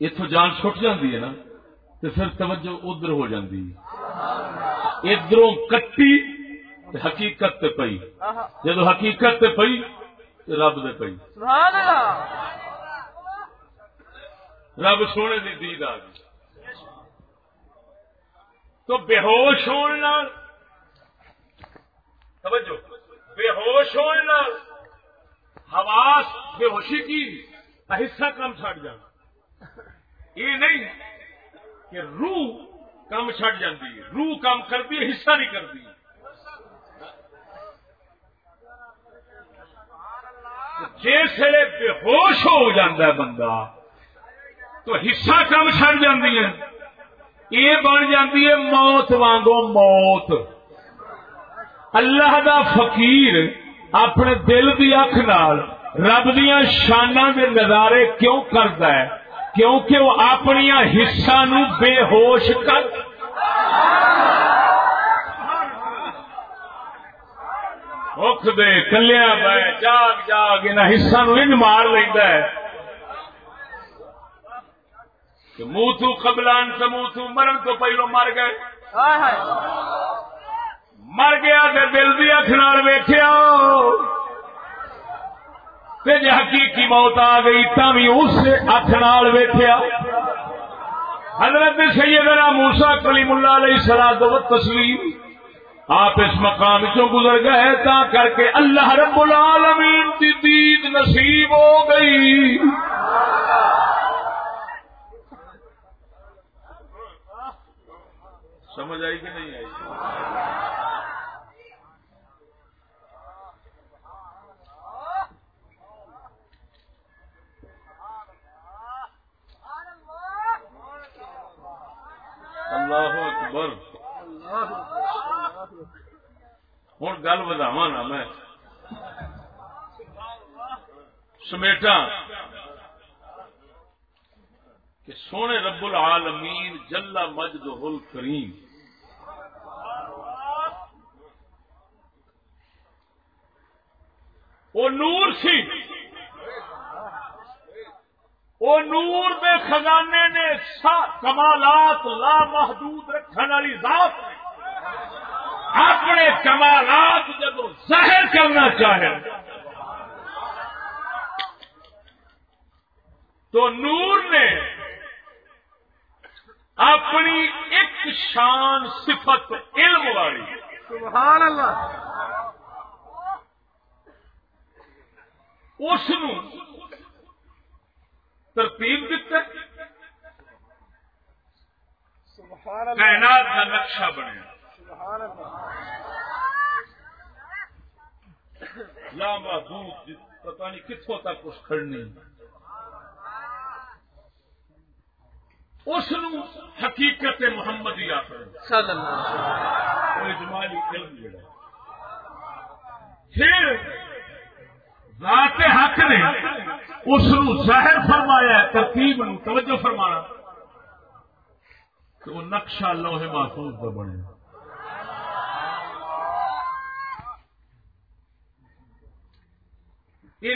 اتو جان چھٹ جاتی ہے نا تو پھر توجہ ادھر ہو جاتی ادھروں کٹی حقیقت تے پئی۔ جدو حقیقت تے پئی رب دے پئی۔ سبحان اللہ۔ رب سونے دی دید آ گئی۔ تو بے ہوش ہونے توجہ۔ بے ہوش ہونے حواس بے ہوشی کی حصہ کم چھڑ جانا۔ یہ نہیں کہ روح کم چھڑ جاتی ہے۔ روح کم کرتی ہے، حصہ نہیں کرتی۔ جسے بے ہوش ہو جاتا ہے بندہ تو حصہ کم چھڑ جاتی ہے۔ یہ بن جاتی ہے موت وانگو موت۔ اللہ دا فقیر اپنے دل دی اکھ نال رب دیا شانہ دے نظارے کیوں کرتا ہے؟ کیونکہ وہ اپنی حصہ نو بے ہوش کر۔ رخ دے کلیا پہ جاگ جاگ انہیں حصہ نو ان مار لینا ہے۔ کہ منہ تو قبلان سے منہ تو مرن تو پہلو مر گئے۔ مر گیا تے دل دی اکھ نال ویکھیا۔ تے جے حقیقی موت آ گئی تاں بھی اس اکھ نال ویکھیا۔ حضرت سیدنا موسیٰ کلیم اللہ علیہ الصلوۃ والتسلیم آپ اس مقام چوں گزر گئے تا کر کے اللہ رب العالمین دی دید نصیب ہو گئی۔ سمجھ آئی کہ نہیں آئی؟ اللہ اکبر۔ ہوں گل بداوا نا میں۔ سمیٹا کہ سونے رب العالمین جلا مجد ہل کریم وہ نور سی۔ وہ نور دے خزانے نے سا- کمالات لا محدود رکھنے والی ذات نے۔ اپنے کمالات جب ظاہر کرنا چاہے، تو نور نے اپنی ایک شان صفت علم والی۔ سبحان اللہ اس ترتیب دیتا کائنات کا نقشہ بنیا۔ سبحان اللہ لا محدود جس پتہ نہیں کتوں تک اس کھڑنی۔ اس حقیقت محمد ہی آخر صلی اللہ وہ اجمالی علم جڑا پھر ذات حق نے اس ظاہر فرمایا ہے، ترتیب توجہ فرمانا کہ وہ نقشہ لوہے محفوظ پر بنے۔ یہ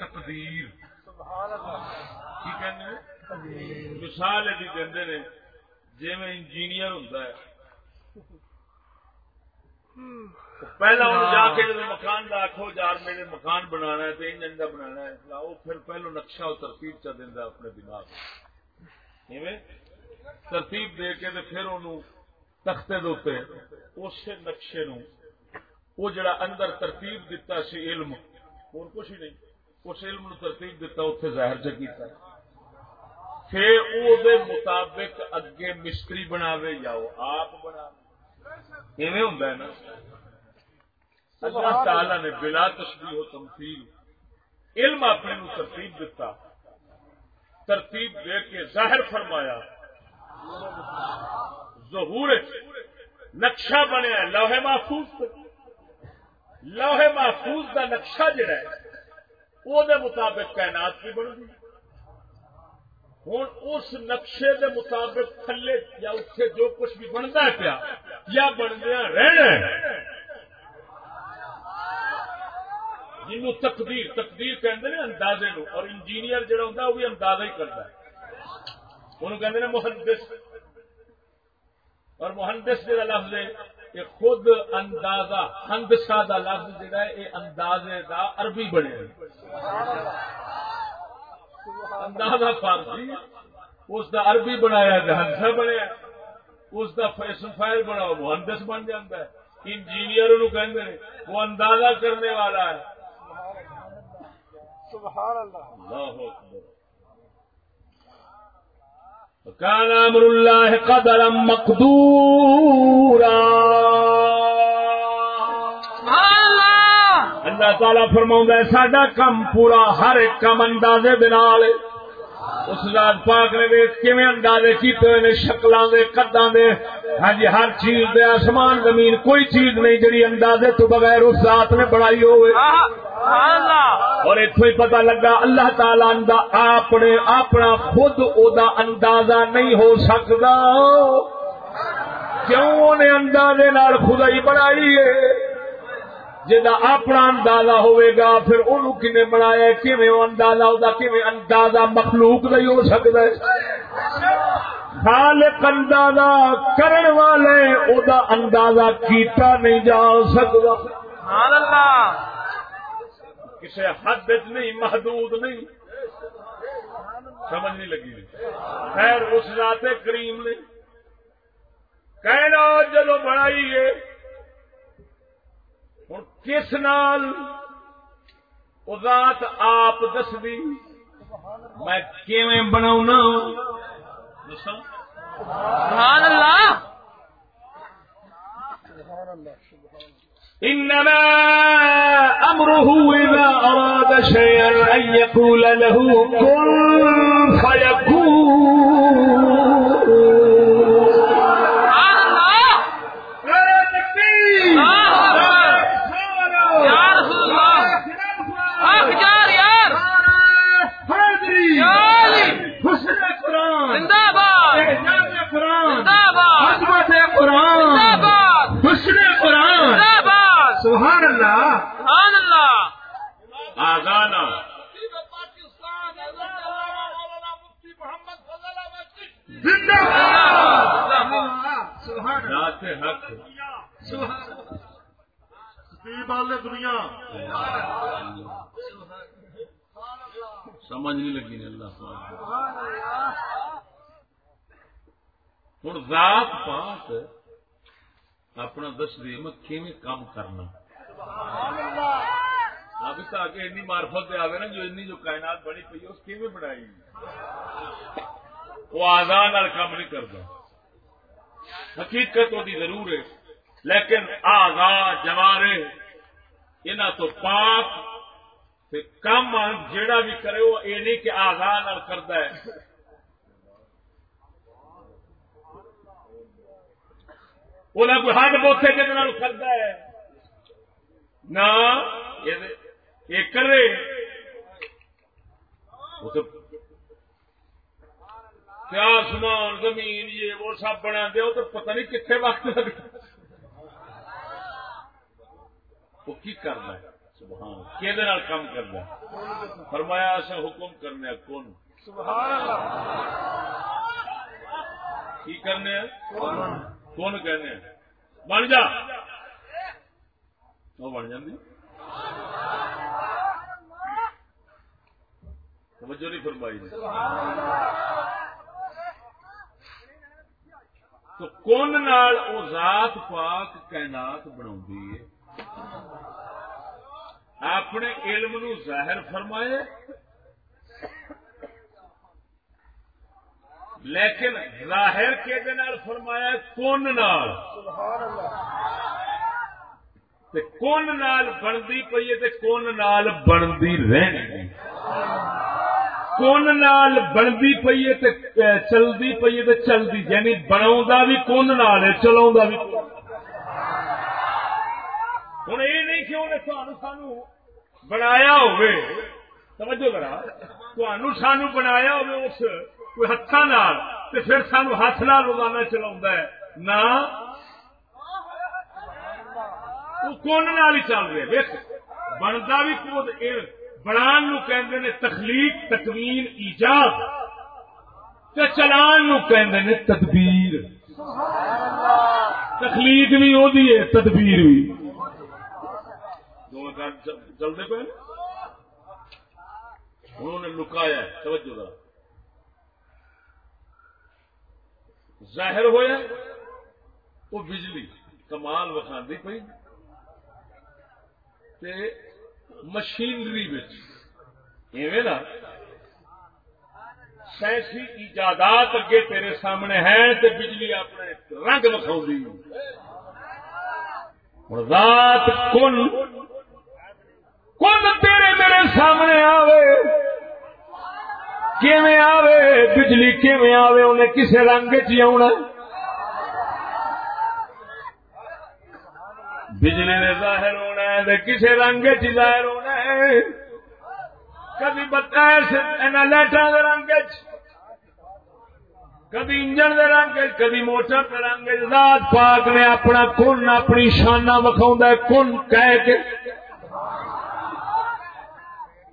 تقدیر۔ کی؟ مثال ہے کہتے ہیں جی میں انجینئر ہوتا ہے۔ پہلا انہوں جا کے جب مکان کا آخو یار میرے مکان بنانا ہے، تو انجن کا بنانا ہے۔ وہ پھر پہلو نقشہ اور ترتیب چ دینا اپنے دماغ ترتیب دے کے تے پھر انہوں تختے دوتے اس نقشے نو وہ جڑا اندر ترتیب دیتا سی علم اور کچھ ہی نہیں۔ اس علم نو ترتیب دیتا اتنے ظاہر چ کیتا پھر او دے مطابق اگے مستری بناوے یا وہ آپ بناوے۔ ایویں ہوندا ہے نا؟ اللہ تعالی نے بلا تشبیہ و تمثیل علم اپنے نو ترتیب دیتا ترتیب دے کے ظاہر فرمایا، ظہور نقشہ بنیا لوہے محفوظ لوہے محفوظ دا نقشہ جڑا ہے وہ دے مطابق کائنات بھی بن گئی ہوں، اس نقشے دے مطابق تھلے یا اتنے جو کچھ بھی بنتا ہے پیا، یا بندیا رہنا ہے۔ جنوں تقدیر تقدیر کہندے نے اندازے نو، اور انجینئر جڑا ہوندا وہ بھی اندازہ ہی کرتا ہے۔ انہوں کہندے نے مہندس۔ اور مہندس جڑا لفظ ہے، یہ خود اندازہ ہندسا دا لفظ جڑا ہے، یہ اندازے دا عربی بنے۔ اندازہ فارسی اس دا عربی بنایا ہے ہنسا بنیا اس دا اسم فائل بنا مہندس بن جاتا ہے۔ انجینئر کہندے وہ اندازہ کرنے والا ہے۔ سبحان اللہ۔ اللہ اکبر۔ كان امر الله قدرا مقدورا۔ اللہ تعالی فرماؤں ہے ساڈا کم پورا ہر ایک کم اندازے بنال اس ذات پاک نے ویخ کیویں اندازے کیتے ہوئے نے شکلاں دے قداں دے۔ ہاں جی ہر چیز دے آسمان زمین کوئی چیز نہیں جڑی اندازے تو بغیر اس ذات نے بنائی ہوئے۔ اور اتو ہی پتا لگا اللہ تعالی دا اپنے اپنا خود او دا اندازہ نہیں ہو سکتا کیوں نے اندازے نال خدائی بنائی ہے؟ جا اپنا اندازہ ہوئے گا پھر انہوں کنے بنایا کیویں اندازہ ہوتا کیویں اندازہ مخلوق نہیں ہو سکتا ہے۔ خالق اندازہ کرن والے او دا اندازہ کیتا نہیں جا سکتا۔ سبحان اللہ کسی حد نہیں محدود نہیں۔ سمجھ نہیں لگی۔ خیر اس ذات کریم نے کہنا جدو بنائی ہے ہوں کس نال؟ ذات آپ دس دی میں کیویں بناؤنا؟ دساں سبحان اللہ! إنما أمره إذا أراد شيئا أن يقول له كن فيكون قرآن. حسن قرآن. سبحان اللہ. سبحان اللہ. آگانا زندہ ذات حق. دنیا. سمجھ نہیں لگی نے اللہ. ہوں ذات پاک اپنا دس دی میں کیویں کام کرنا؟ ابھی تک اینی مارفت دے آگے نا جو اینی جو کائنات بنی پی اس کیویں بنائی؟ وہ آزاد کام نہیں کرتا۔ حقیقت وہ ضرور ہے لیکن آزاد جوارے انہوں تو پاک تے کم جیڑا بھی کرے وہ یہ نہیں کہ آزاد کرتا ہے۔ وہ کوئی ہڈ بوتے کے کرتا ہے۔ نہ یہ کرے۔ آسمان زمین یہ وہ سب بنا دے تو پتہ نہیں کتنے وقت لگتا وہ کی کرنا ہے؟ سبحان کہ کام کرنا فرمایا ایسا حکم کرنے کون؟ سبحان اللہ۔ کی کرنے کون کون کہنے بن جا۔ وہ بن جی توجہ نہیں فرمائی تو کون نال او ذات پاک کائنات بنا اپنے علم نو ظاہر فرمائے۔ لیکن ظاہر کے فرمایا کون نال؟ کون نال بنتی پی ہے کون نال بنتی رہنی کون نال بنتی پی ہے چلتی پی ہے چلتی یعنی بنا بھی کون نال ہے چلا بھی ہوں یہ نہیں کہ انہیں سانو بنایا ہوئے سمجھو کرا سانو بنایا ہوئے اس کوئی ہاتھ پھر سانو ہاتھ نال روزانہ چلا نہ کون نال ہی چل رہے؟ ویک بنتا بھی خود بنان نو کہندے نے تخلیق تکوین ایجاد۔ تے چلان نو کہندے نے تدبیر۔ تخلیق بھی وہ ہے تدبیر بھی چلتے پہ انہوں نے لکایا توجہ ذرا۔ ظاہر ہوا وہ بجلی کمال وکھا پی مشینری نا سائنسی ایجادات اگے تیرے سامنے ہیں تے بجلی اپنے رنگ وکھاؤ رات کن کن تیرے میرے سامنے آوے۔ کیویں آوے؟ بجلی کیویں آوے؟ انہیں کسے رنگ چ آنا بجلی نے ظاہر ہونا ہے کسے رنگ چ ظاہر ہونا ہے؟ کبھی بتایا لائٹان کے رنگ کبھی انجن کے رنگ کبھی موٹر کے رنگ ذات پاک نے اپنا کن، اپنی شانہ وکھاؤں کن کہہ کے۔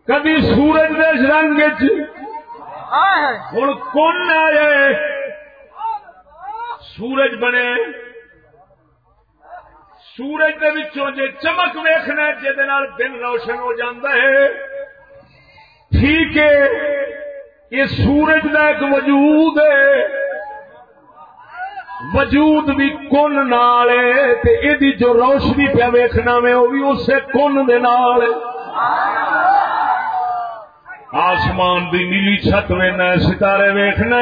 کبھی سورج کے رنگ چ ہوں کون آئے؟ سورج بنے۔ سورج کے جی چمک ویخنا دن روشن ہو جاتا ہے۔ ٹھیک ہے، یہ سورج کا ایک وجود ہے۔ وجود بھی کن نال جو روشنی پہ ویخنا میں وہ بھی اسے کن دے نال آسمان دی نیلی چھت وینا ستارے ویخنا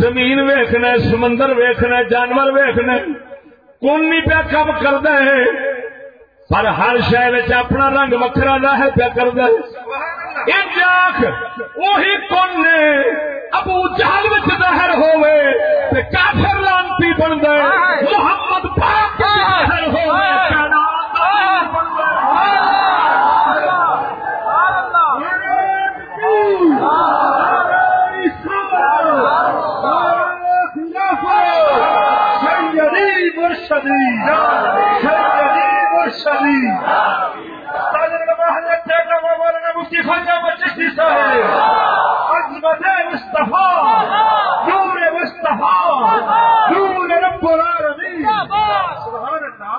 زمین ویخنا سمندر ویخنا جانور ویخنا کون نہیں پیا کم کرد پر ہر شہر اپنا رنگ وکرا لاہ پیا کرد وہی کون نے ابو جہل ظاہر ہوئے کافر لانتی بن گئے محمد پاک ظاہر ہوئے مرشدی مرشدی مفتی خواجہ بچی صاحب عظمت مصطفیٰ نور مصطفیٰ نور رب العالمین سبحان اللہ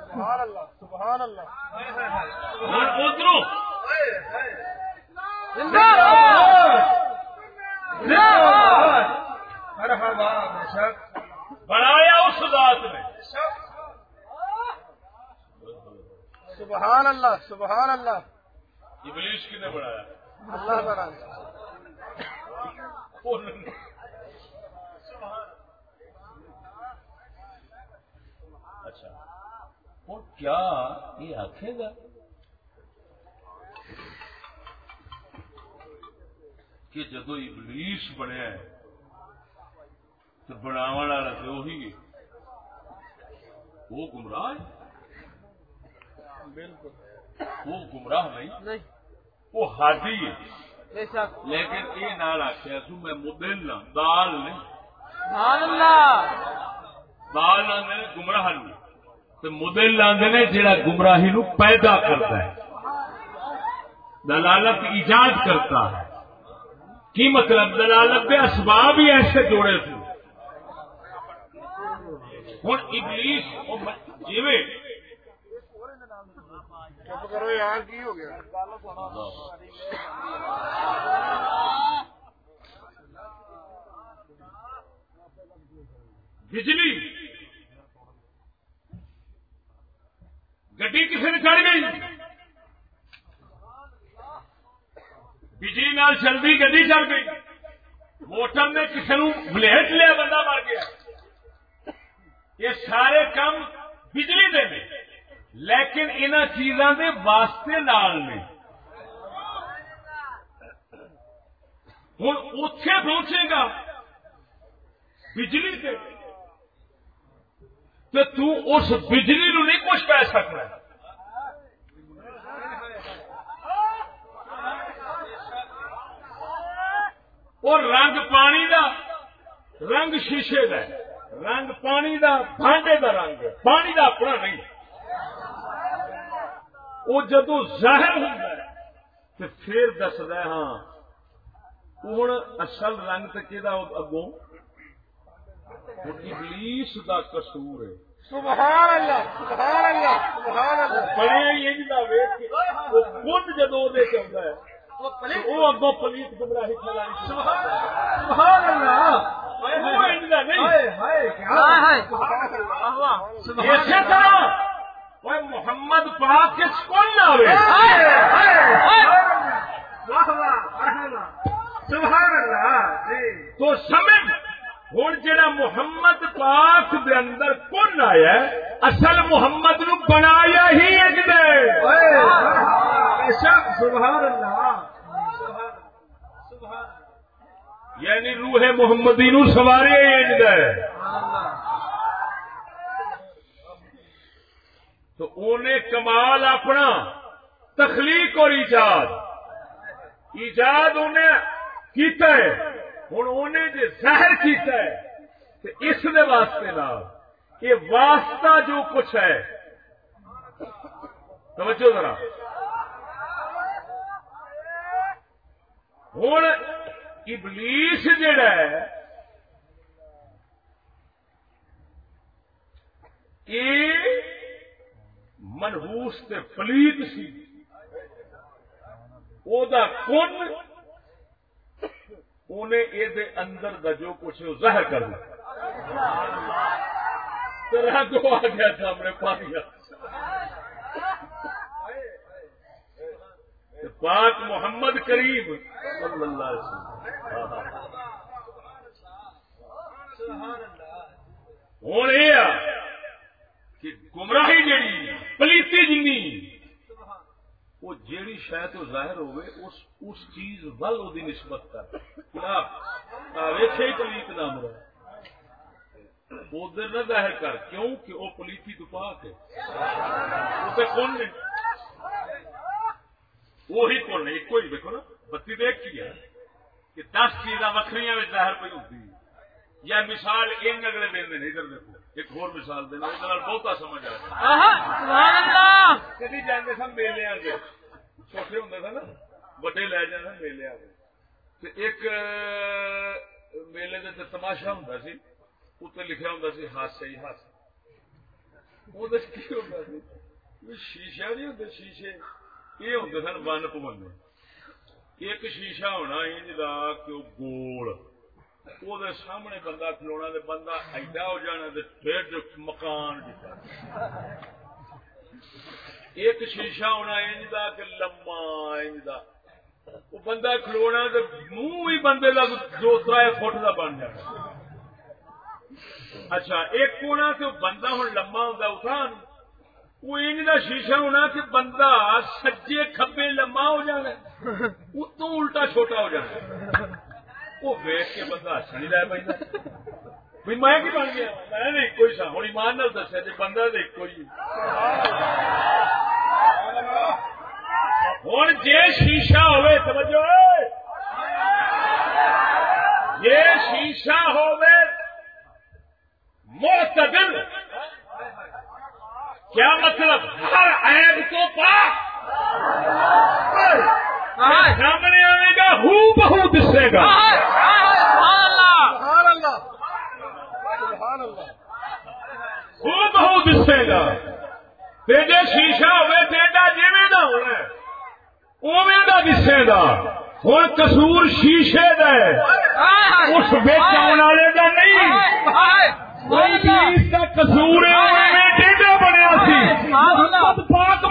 سبحان اللہ سبحان اللہ ادھر زندہ مرحبا بے شک سبحان اللہ سبحان اللہ ابلیس کی نے بنایا اللہ تعالیٰ اچھا ہوں کیا یہ آخے گا۔ کہ جدو ابلیس بنیا تو بناو والا تو وہی۔ وہ گمراہ ہے بالکل۔ وہ گمراہ نہیں۔ نہیں۔ وہ ہادی ہے لیکن یہ نال آخیا سو میں مدل نہ دال نہیں۔ دال نے گمراہ تو مدل آدھے نے جہاں گمراہی نو پیدا کرتا ہے۔ دلالت ایجاد کرتا ہے۔ کی مطلب دلالت کے اسباب ہی ایسے جوڑے تھے۔ ہوں کرو یار کی ہو گیا؟ بجلی۔ گڈی کسی نے چڑھ گئی بجلی نال چلتی گڈی چڑھ گئی۔ موٹر نے کسی نو بلیٹ لیا، بندہ مر گیا۔ یہ سارے کام بجلی دے نے، لیکن ان چیزاں دے واسطے نال نے۔ ہوں اتے پہنچے گا بجلی سے تو تو اس بجلی نو نہیں کچھ کہہ سکنا۔ اور رنگ پانی دا، رنگ شیشے دا رنگ پانی دا، بھانڈے دا رنگ پانی دا اپنا نہیں۔ وہ جدو ظاہر ہوتا ہے تو پھر دسد ہاں ہوں اصل رنگ تو کہ اگوں؟ ابلیس دا قصور ہے۔ سبحان اللہ سبحان اللہ سبحان اللہ بڑے انج دا ویکھ کے وہ خود جدو دے ہے۔ وہ اگوں پلیت گمراہی پھیلائی سبحان اللہ وہ انج دا نہیں۔ ہائے ہائے کیا ہائے سبحان وہ محمد پاک کے کون نہ ہوئے۔ سبحان اللہ جی۔ تو سمجھ۔ ہوں جڑا محمد پاک دے اندر کون آیا اصل محمد نو بنایا ہی ایک دے۔ سبحان اللہ یعنی روح محمدی نو سوارے ایک دے۔ تو انہیں کمال اپنا تخلیق اور ایجاد۔ ایجاد انہیں کیتا ہے۔ ہوں انہیں جو ظاہر کیتا ہے تو اس دے واسطے نال یہ واسطہ جو کچھ ہے، توجہ ذرا۔ ہوں ابلیس جڑا ہے یہ منہوس تے پلیت سی۔ او دا کن انہیں یہ دے اندر دا جو کچھ ہے ظاہر کر دیا رنگ آ گیا سامنے پانی پاک محمد کریم صلی اللہ علیہ وسلم ہوں یہ کہ گمراہی جیڑی پلیتی جنی وہ جیڑی شاید وہ ظاہر ہوئے، اس اس چیز ول وہ نسبت کر۔ کیا ویچے ہی پلیت نام رہا ادھر نہ ظاہر کر، کیوں؟ کہ وہ پلیتی تو پاک ہے۔ اسے کون نے وہی کون ہے؟ ایک ہی دیکھو نا، بتی دیکھ کی ہے کہ دس چیزاں وکری ظاہر پہ ہوتی یا مثال ان اگلے دن ادھر دیکھو۔ ایک اور مثال دینا بہتا سمجھ آ اللہ! کدی جانے سن میلے آگے چھوٹے ہوں سن وڈے لے جانے سن میلے آگے ایک میلے تے تماشا ہوں سی اتنے لکھا ہوں سی ہاسے ہی ہاس وہ کی ہوتا سی؟ شیشہ نہیں ہوں شیشے۔ یہ ہوں سن ون پونے۔ ایک شیشہ ہونا انج دا کہ گول۔ وہ دے سامنے بندہ کھلونا تے بندہ ایڈا ہو جانا تے پھر جو مکان ایک شیشہ ہونا انج دا کہ لما انج دا وہ بندہ کھلونا تو منہ بھی بندے کا دو تر فٹ کا بن جانا اچھا ایک ہونا کہ بندہ ہوں لما ہوں اتان وہ انج کا شیشہ ہونا کہ بندہ سجے کبے لما ہو جانا اتوں الٹا چھوٹا ہو جانا وہ ویک کے بندہ لے پہ میں کی بن گیا؟ میں سا ہوں ایمان نال دسیا جی بندہ تو ایک ہی۔ ہوں جی شیشہ ہوئے، توجہ۔ یہ شیشہ ہوئے معتدل کیا مطلب؟ ہر عیب کو پاک۔ سامنے آنے گا ہو بہو دسے گا۔ سبحان اللہ۔ سبحان اللہ۔ ہو بہو دسے گا۔ تیجے شیشہ ہوئے تیجا جیویں دا ہونا دا دسے گا۔ ہوں شیشے دا ہے اس بچ آنے والے کا نہیں۔ کا ٹیڈا بنیا سی۔ پاک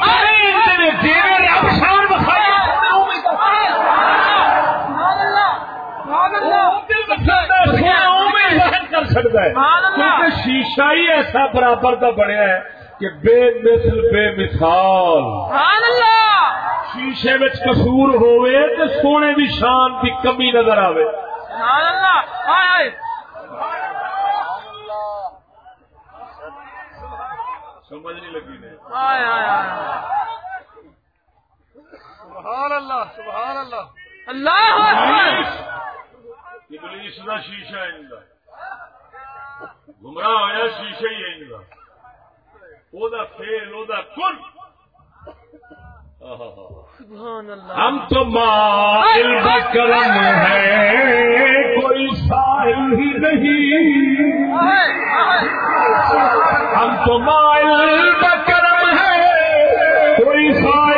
جیویں رب شان بخائی کر سکتا ہے۔ کیونکہ شیشہ ہی ایسا برابر کا بنیا ہے کہ بے مثل بے مثال۔ شیشے میں قصور ہوئے تو سونے کی شان کی کمی نظر آئے سمجھ نہیں لگی نے۔ سبحان اللہ سبحان اللہ۔ ابلیس کا شیشہ ہے ان کا گمراہ ہوا شیشہ ہی ہے ان کا وہ فیل وہ کن۔ ہم تو مائل بکرم ہے کوئی ساحل ہی نہیں۔ ہم تو مائل بکرم ہے کوئی ساحل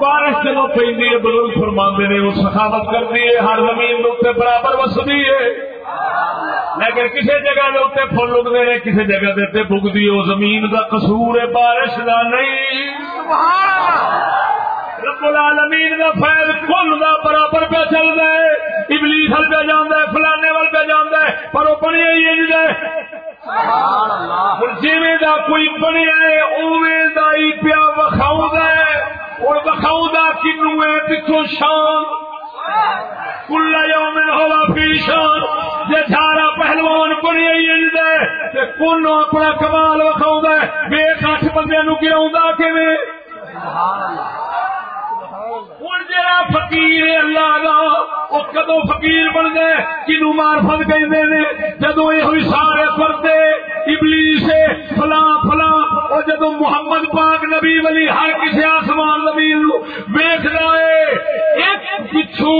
بارش جب پہ بزرگ فرماندے نے وہ سخاوت کرتی ہے ہر زمین برابر وسدی ہے۔ لیکن کسی جگہ کے اتنے فل اگتے ہیں کسی جگہ کے اتنے بگتی ہے۔ وہ زمین کا قصور ہے بارش کا نہیں۔ رب العالمین کا فیض کل برابر پہ چل رہا ہے۔ ابلیس ہل پہ جانا ہے فلانے وال پہ جانا ہے پر وہ بنیا ہی جی دا کوئی بنیا ہے اوے دا ہی پیا وکھاؤ اور وکھاؤ کنو ہے پچھو شان۔ کلا یوم ہوا فی شان۔ جے سارا پہلوان بنیا ہی انج دے۔ کون اپنا کمال وکھاؤ بے کٹ بندے نو گراؤں کیویں؟ ہوں جا فکیر اللہ کا وہ کدو فکیر بن گئے کنو مارفت کہتے ہیں جدو یہ سارے پردے ابلی سے فلاں فلاں اور جدو محمد پاک نبی ولی ہر کسی آسمان نبی ویخ رہا ہے ایک پچھو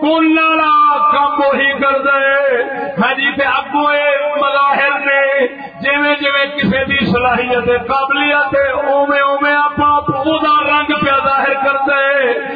کون والا کام وہی کر دے۔ ہاں جی اگو مظاہر نے، جویں جویں کسی کی صلاحیت قابلیت اوے اوے آپ رنگ پہ ظاہر کرتے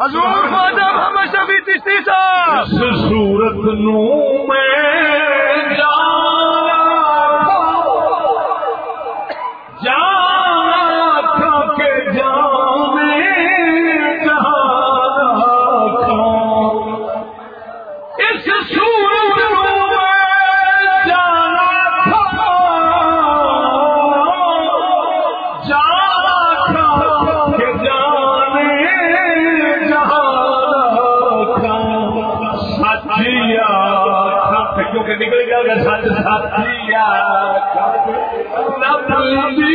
حضور خواجہ محمد شفیع چشتی صاحب۔ اس صورت نو میں جان نبی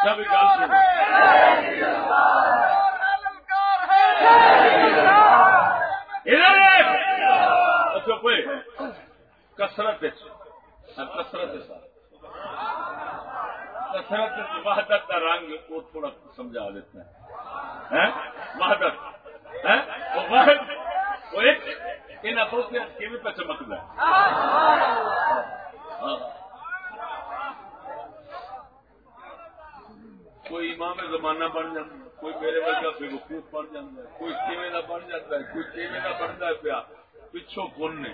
اچھا بھی گل سن چپ کسرت کسرت کسرت وحدت کا رنگ وہ تھوڑا سمجھا دیتا ہے وحدت وہ ایک ان پہ چمکتا ہے کوئی امام زمانہ بن جاتا کوئی میرے ورگا بے وقوف بن جاتا ہے کوئی کیویں کا بن جاتا ہے کوئی کیویں کا بنتا ہے پیا پچھوں کن نے؟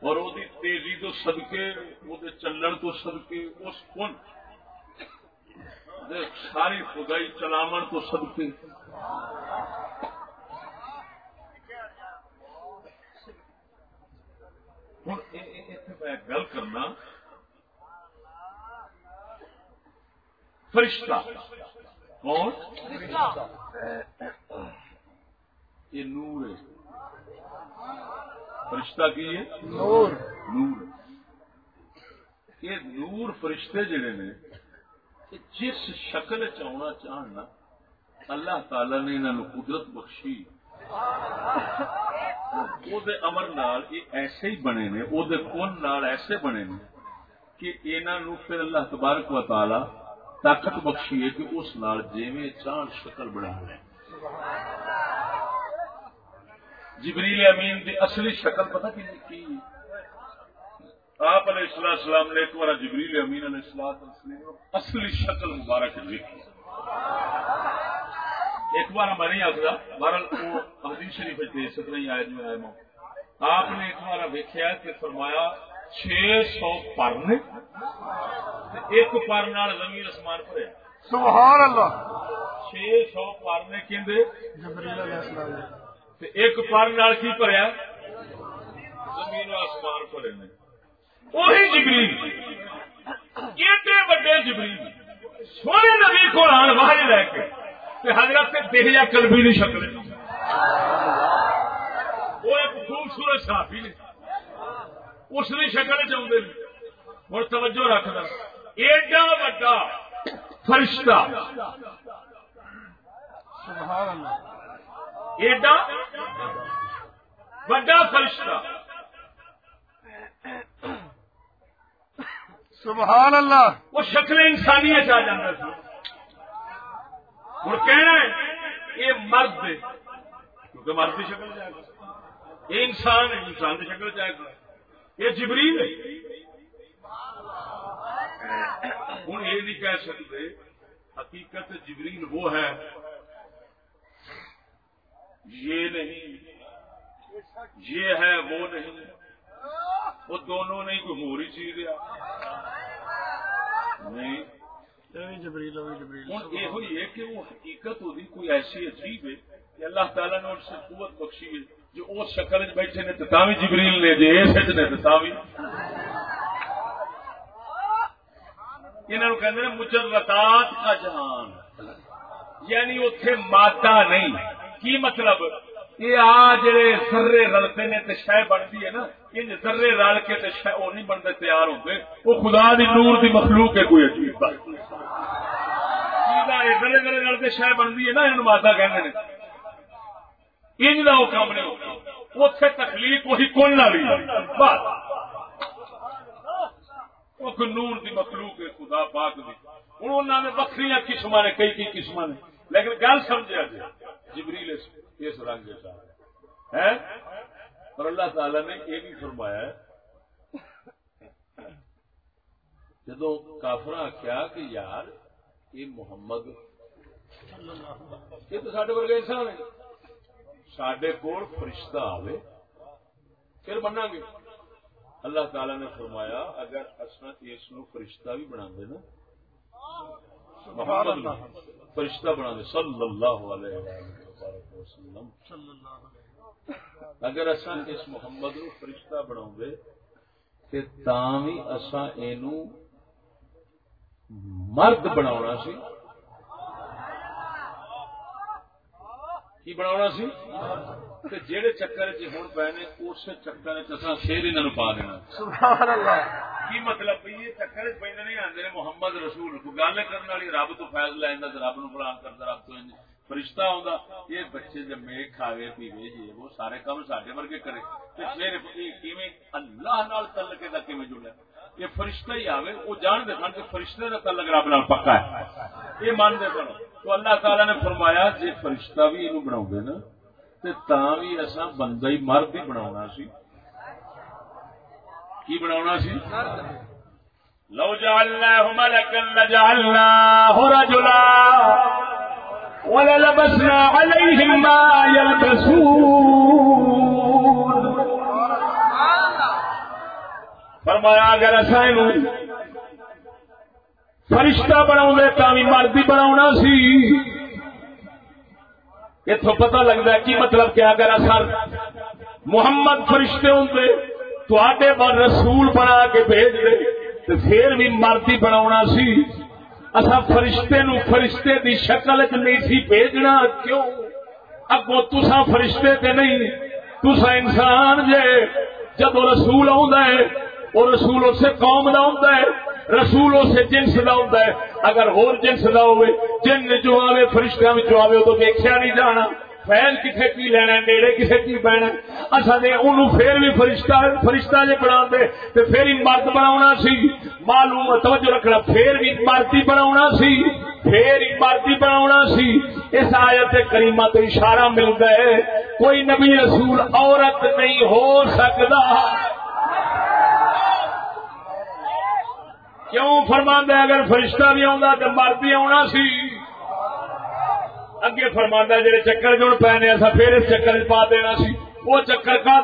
اور وہ تیزی تو سدکے وہ چلن تو سدکے اس کن ساری خدائی چلاو تو سدکے ہوں میں گل کرنا فرشتہ۔ کون؟ یہ نور۔ ہے فرشتہ کی ہے؟ نور۔ نور۔ یہ نور فرشتے جڑے نے جس شکل چنا چاہنا اللہ تعالی نے انہوں قدرت بخشی۔ امر نال یہ ایسے ہی بنے نے وہ کن ایسے بنے نے کہ انہوں پھر اللہ تبارک و تعالی طاقت بخشی ہے کہ اس نال جیویں چاند شکل بنا ہے جبریل امین کی اصلی شکل پتہ کی آپ علیہ السلام السلام نے ایک بار جبریل امین علیہ السلام اصلی شکل مبارک لکھی ایک بار میں نہیں آخر بہرحال وہ حدیث شریف دے سکتا ہی آئے جو آئے آپ نے ایک بار ویکیا کہ فرمایا چھ سو پر نے ایک پر نال زمین آسمان بھریا سبحان اللہ چھ سو پر نے کہ ایک پر نال کی بھریا زمین آسمان بھرے نے وہی جبریل۔ ایڈے وڈے جبریل؟ سونے نبی کو آن باہر لے کے۔ حضرت دہیا کلبی نہیں شکل۔ وہ ایک خوبصورت صحافی نے۔ اس نے شکل چاہتے ہوں توجہ رکھنا۔ ایڈا وا فرشتہ۔ ایڈا وا فرشتہ۔ سبحان اللہ۔ وہ شکل انسانیت آ جاتا تھا ہوں کہنا ہے یہ مرد کیونکہ مرد کی شکل جائے گا۔ یہ انسان ہے انسان کی شکل جائے گا۔ یہ جبریل ہے۔ ہوں یہ نہیں کہہ سکتے حقیقت جبریل وہ ہے۔ یہ نہیں یہ ہے وہ نہیں۔ وہ دونوں نہیں کوئی ہو رہی چیز نہیں۔ ہوں یہ کہ وہ حقیقت ہوتی کوئی ایسی عجیب ہے کہ اللہ تعالیٰ نے ان سے قوت بخشی ہے۔ جو اس شکل بیٹھے نے تاوی جبریل نے جی اس نے تاوی۔ انہوں کہ مجرتات کا جہان۔ یعنی اتنے مادہ نہیں۔ کی مطلب؟ یہ آ جڑے سرے رلتے نے تو شہ بنتی ہے نا ان سرے رل کے تو شہ وہ نہیں بنتے، تیار ہوتے وہ خدا دی نور دی مخلوق ہے، کوئی عجیب بات۔ سرے سرے رلتے شہ بنتی ہے نا ان مادہ کہنے نے۔ ان کا وہ کام نہیں۔ اتنے تکلیف وہی کون والی بس۔ نور دی مخلوق ہے، خدا پاک دی۔ ہوں انہوں نے وکری قسم نے، کئی کئی قسم نے۔ لیکن گل سمجھا جائے جی، جبریل اس رنگ ہے اور اللہ تعالی نے یہ بھی فرمایا جدو کافر آخیا کہ یار، یہ محمد یہ تو سڈے ورگے انسان ہے سڈے کول فرشتہ آئے پھر بنا گے اللہ تعالی نے فرمایا اگر اصل اس نو فرشتہ بھی بنا دے نا فرشتہ بنا دے صلی اللہ علیہ وسلم۔ اگر اصا اس محمد نو فرشتہ بنا دے بھی اصا یہ مرد بنا سی۔ کی بنا سی؟ جہے چکر چ پے نے اس چکر چ شیر انہوں پا دینا۔ کی مطلب یہ چکر پہ نہیں آتے محمد رسول کو گل کرنے والی رب تو فیض لینا رب نو فلان کرتا رب تو انج فرشتہ آتا یہ بچے جمے کھاوے پیوے جی وہ سارے کام سڈے ورگے کرے۔ تے کیویں اللہ نال تعلق دا کیویں جڑا یہ فرشتہ ہی آوے، وہ جانتے سن کہ فرشتے کا تعلق رب نال پکا ہے۔ یہ مانتے سن۔ تو اللہ تعالی نے فرمایا جی فرشتہ بھی یہ بنا نا، تے تاں بھی اصا بندہ ہی مرد ہی بنا سی۔ کی بنا سی؟ لو جعلناه ملكا لجعلناه رجلا وللبسنا عليهم ما يلبسون فرمایا، اگر اصل فرشتہ بنا تا بھی مرد ہی بنا سی۔ اتو پتا لگتا ہے، کی مطلب کیا اگر اصل محمد فرشتے ہوں تے رسول بنا کے بھیج دے تو پھر بھی مرد ہی بنا سی۔ اصا فرشتے نو فرشتے دی شکل چ نہیں سی بھیجنا، کیوں؟ اگو تسا فرشتے تے نہیں تسا انسان جے۔ جب رسول آ وہ رسول اسے قوم کا ہوتا ہے، رسول اسے جنس کا ہوتا ہے۔ اگر ہور جنس کا ہوئے، جن جو آئے فرشتہ میں آئے تو دیکھا نہیں جانا۔ فیل کسے کی لینا نیڑے کسے کی بہنا اصا نے انہوں پھر بھی فرشتہ فرشتہ جی بنا دے تو پھر ہی مرد بنا سی۔ معلوم توجہ رکھنا پھر بھی مرد ہی بنا سی۔ پھر ہی مرد ہی بنا سی۔ اس آیت کریمہ تو اشارہ ملتا ہے، کوئی نبی رسول عورت نہیں ہو سکتا کیوں فرما اگر فرشتہ بھی آتا تو مرد بھی آنا سی۔ اگے فرما جی چکر جڑ پے اصا پھر اس چکر پا دینا سی۔ وہ چکر کا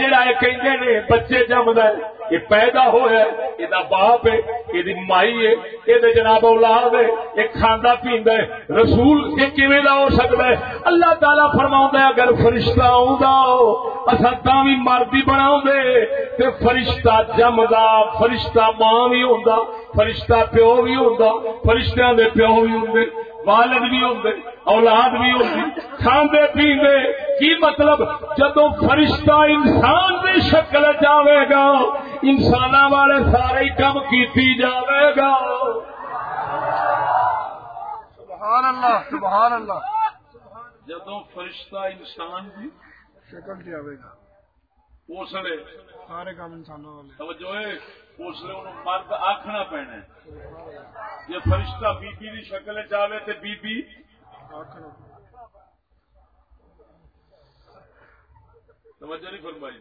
جہاں یہ کہیں نے بچے جمد ہے، یہ پیدا ہوا ہے، یہ باپ ہے، یہ مائی ہے، یہ جناب اولاد ہے، یہ کھانا پیندا ہے۔ رسول یہ کیویں دا ہو سکتا ہے؟ اللہ تعالی فرما اگر فرشتہ آسا تا بھی مردی بنا تے فرشتہ جمدا فرشتہ ماں بھی ہوں فرشتہ پیو بھی ہوں فرشتہ دے پیو بھی ہوں والد بھی ہوں اولاد بھی ہوتی کھانے پیندے کی مطلب؟ جدو فرشتہ انسان کی شکل جاوے گا انسان والے سارے کام کیتی جاوے گا۔ سبحان اللہ سبحان اللہ۔ جدو فرشتہ انسان کی شکل جاوے گا۔ اس لیے سارے کام انسانوں والے۔ توجہ اس لیے انہوں مرد آخنا پینا ہے۔ یہ فرشتہ بی بی دی شکل چاہے تو بی بی توجہ نہیں فرمائی۔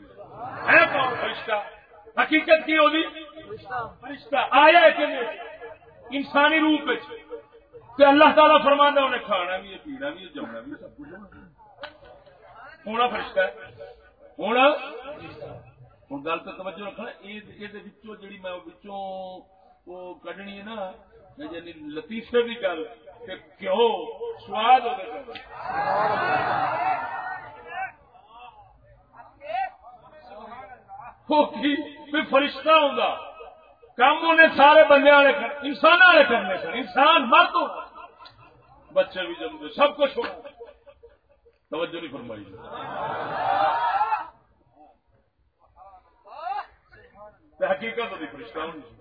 ہے کون فرشتہ؟ حقیقت کی ہوگی فرشتہ آیا ہے کہ انسانی روپ تے اللہ تعالیٰ فرمانا انہیں کھانا بھی ہے، پینا بھی ہے، جمنا بھی ہے، سب کچھ ہونا فرشتہ ہے۔ ہونا؟ ہوں گل تو توجہ رکھنا یہ جی میں وہ کڈنی ہے نا یعنی لطیفے کی گل کیوں سواد ہو فرشتہ ہوں کام انہیں سارے بندے والے انسان والے کرنے سن انسان مرد ہو بچے بھی جمتے سب کچھ ہو توجہ نہیں فرمائی حقیقت ہوتی فرشتہ ہونی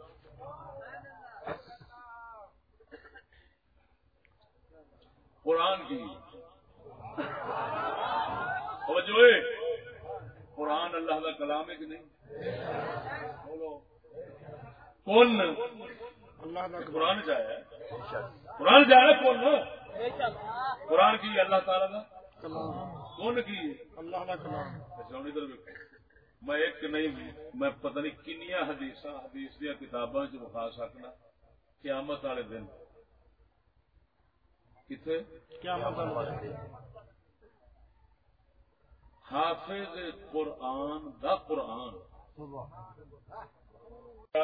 قرآن کی۔ جو قرآن اللہ کا کلام ہے کہ نہیں؟ کون؟ اللہ کا قرآن جایا قرآن جایا کون؟ قرآن کی اللہ تعالیٰ کا کون کی؟ اللہ کا کلام۔ اچھا میں ایک نہیں میں پتہ نہیں کنیا حدیث حدیث دیا کتاباں چ بخا سکنا قیامت والے دن۔ کتنے حافظ قرآن دا قرآن۔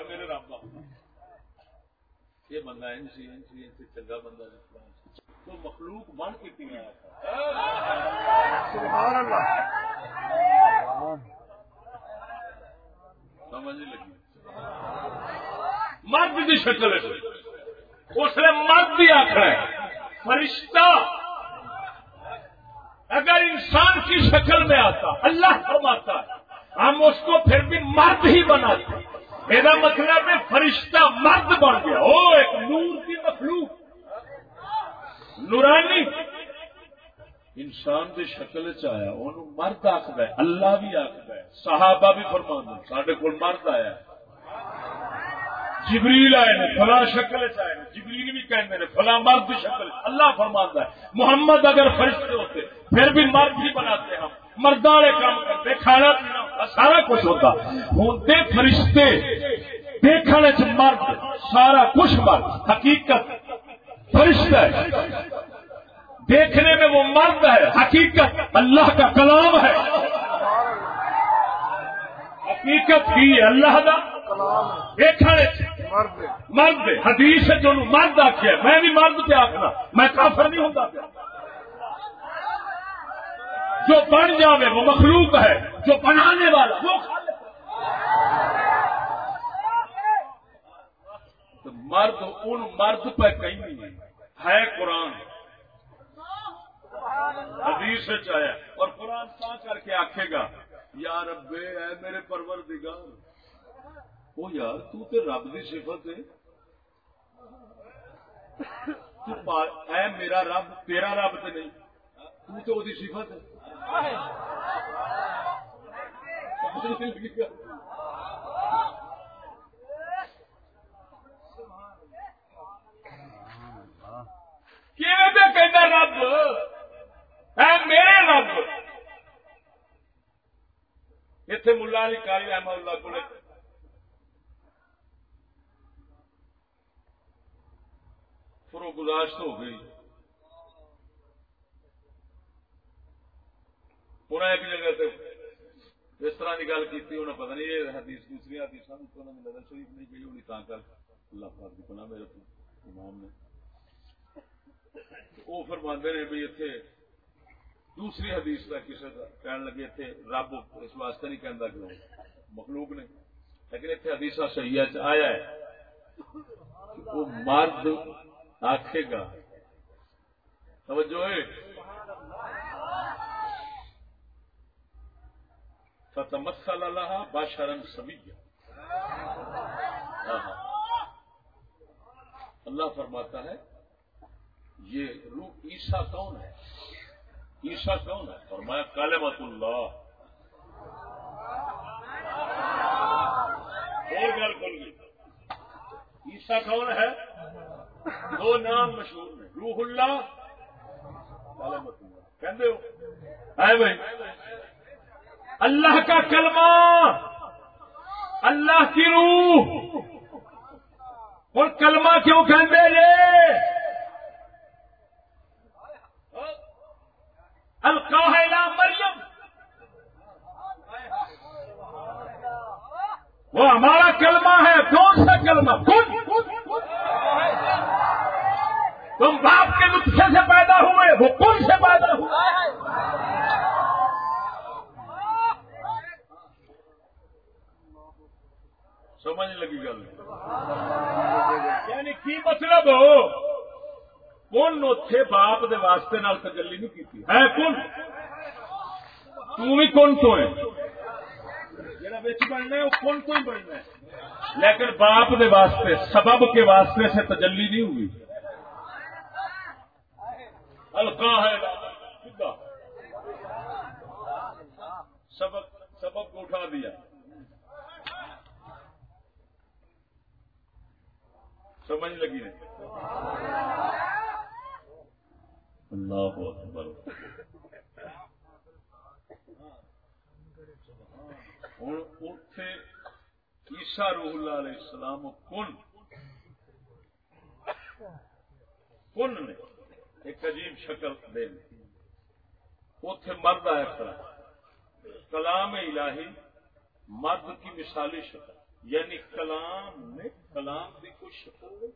میرے رب یہ بندہ ان سی ان سی ان سے چنگا بندہ تو مخلوق بن کے آیا سبحان اللہ۔ سمجھ لگی۔ مرد کی شکل اس نے مرد بھی آخر ہے۔ فرشتہ۔ اگر انسان کی شکل میں آتا، اللہ فرماتا ہے، ہم اس کو پھر بھی مرد ہی بناتے۔ یہ مطلب ہے، فرشتہ مرد بن گیا۔ وہ ایک نور کی مخلوق۔ نورانی۔ انسان کی شکل چیا مرد آخر ہے، اللہ بھی آخر ہے، صحابہ بھی فرما سڈے کو مرد آیا۔ جبریل آئے نے، فلاں شکل چائے جبریل بھی کہتے ہیں فلاں مرد شکل اللہ فرماتا ہے، محمد اگر فرشتے ہوتے، پھر بھی مرد ہی بناتے ہم۔ مردوں والے کام کرتے، کھانا پینا سارا کچھ ہوتا۔ ہوتے فرشتے دیکھنے چ مرد، سارا کچھ مرد۔ حقیقت، فرشتہ ہے۔ دیکھنے میں وہ مرد ہے، حقیقت اللہ کا کلام ہے۔ حقیقت کی اللہ کا دیکھنے مرد حدیث جو مرد آخیا میں بھی مرد پہ آخنا میں کافر نہیں ہوتا پیا جو بن جاوے وہ مخلوق ہے۔ جو بنانے والا وہ مرد ان مرد پہ کہیں ہے قرآن۔ حدیث آیا اور قرآن تا کر کے آخے گا یار ابے اے میرے پرور دگار وہ یار، تو تے رب دی صفت ہے۔ اے میرا رب، تیرا رب تے نہیں۔ تو تے وہ صفت ہے۔ کہنا رب؟ اے میرے رب! اتنے ملا علی کاری احمد اللہ کو فرو گزاشت ہو گئی۔ انہیں ایک جگہ سے اس طرح کی گل کی انہیں پتا نہیں، یہ حدیث دوسری حدیث نظر شریف نہیں گئی ہونی تا کر۔ اللہ پاک کی پناہ میرے امام نے۔ وہ فرماندے نے بھی اتنے دوسری حدیث کا کسی کا کہنے لگے اتنے رب اس واسطے نہیں کہہ کہ مخلوق نے۔ لیکن اتنے حدیث سیاح آیا ہے وہ مرد آخے گا۔ توجہ فتمسل اللہ باشرن سبھی اللہ فرماتا ہے، یہ روح عیسا کون ہے؟ عیسا کون ہے؟ فرمایا کالمت اللہ۔ اور گل کھل گئی۔ عیسا کون ہے؟ دو نام مشہور ہیں۔ روح اللہ کالمت اللہ۔ کہتے ہو؟ بھائی۔ اللہ کا کلمہ، اللہ کی روح۔ اور کلمہ کیوں کہتے یہ القاہلہ مریم۔ وہ ہمارا کلمہ ہے، کون سا کلمہ؟ کن تم باپ کے نسخے سے پیدا ہوئے، وہ کون سے پیدا ہوئے۔ سمجھ لگی گل۔ یعنی کی مطلب ہو؟ کون اتے باپ دے واسطے نال تجلی نہیں کی ہے کون؟ تھی کون تو ہے؟ جڑا بچ بننا ہے، وہ کون تو ہی بننا ہے؟ لیکن باپ دے واسطے، سبب کے واسطے سے تجلی نہیں ہوئی۔ ہلکا ہے سبب سبب کو اٹھا دیا۔ سمجھ لگی نہیں اللہ اکبر۔ ہوں اتے عیسا روح اللہ علیہ السلام کن۔ کن نے ایک عجیب شکل دے اتے مرد آیا کھڑا۔ کلام الہی مرد کی مثالی شکل یعنی کلام نے کلام کی کچھ شکل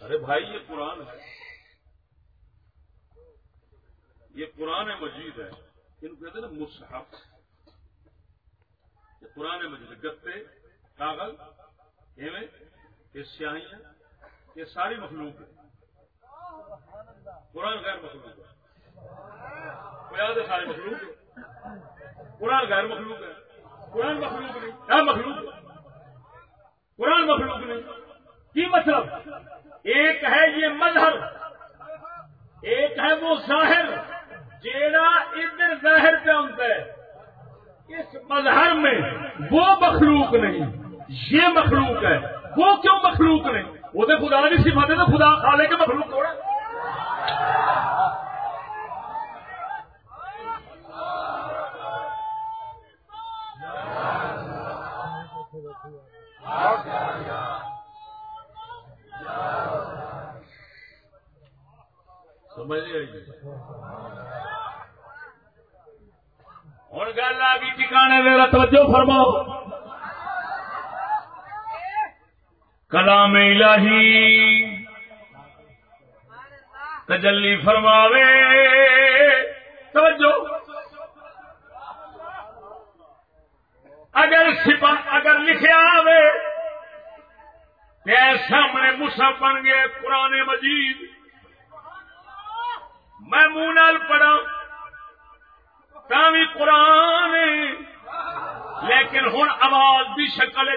ارے بھائی، یہ قرآن ہے۔ یہ قرآن مجید ہے۔ ان کہتے ہیں نا مصحف۔ یہ قرآن مجید گتے، کاغذ، ایویں، یہ سیاہیاں، یہ ساری مخلوق ہے۔ قرآن غیر مخلوق ہے۔ کوئی سارے مخلوق؟ ہے قرآن غیر مخلوق ہے۔ قرآن مخلوق نہیں کیا مخلوق قرآن مخلوق نہیں۔ کی مطلب؟ ایک ہے یہ مظہر ایک ہے وہ ظاہر، جیڑا ادھر ظاہر پہ ہوتا ہے۔ اس مظہر میں وہ مخلوق نہیں، یہ مخلوق ہے۔ وہ کیوں مخلوق نہیں؟ وہ تو خدا کی صفت ہے تو خدا کھا لے کے مخلوق تھوڑا سمجھ آئی۔ ہوں گل آ گئی ٹھکانے میرا توجہ فرماؤ۔ کلام الہی تجلی فرماوے۔ توجہ۔ اگر سپا، اگر لکھیا آوے، تے سامنے مسا بن گئے، قرآن مجید۔ میں منہ نال پڑھا بھی قرآن لیکن ہوں آواز کی شکل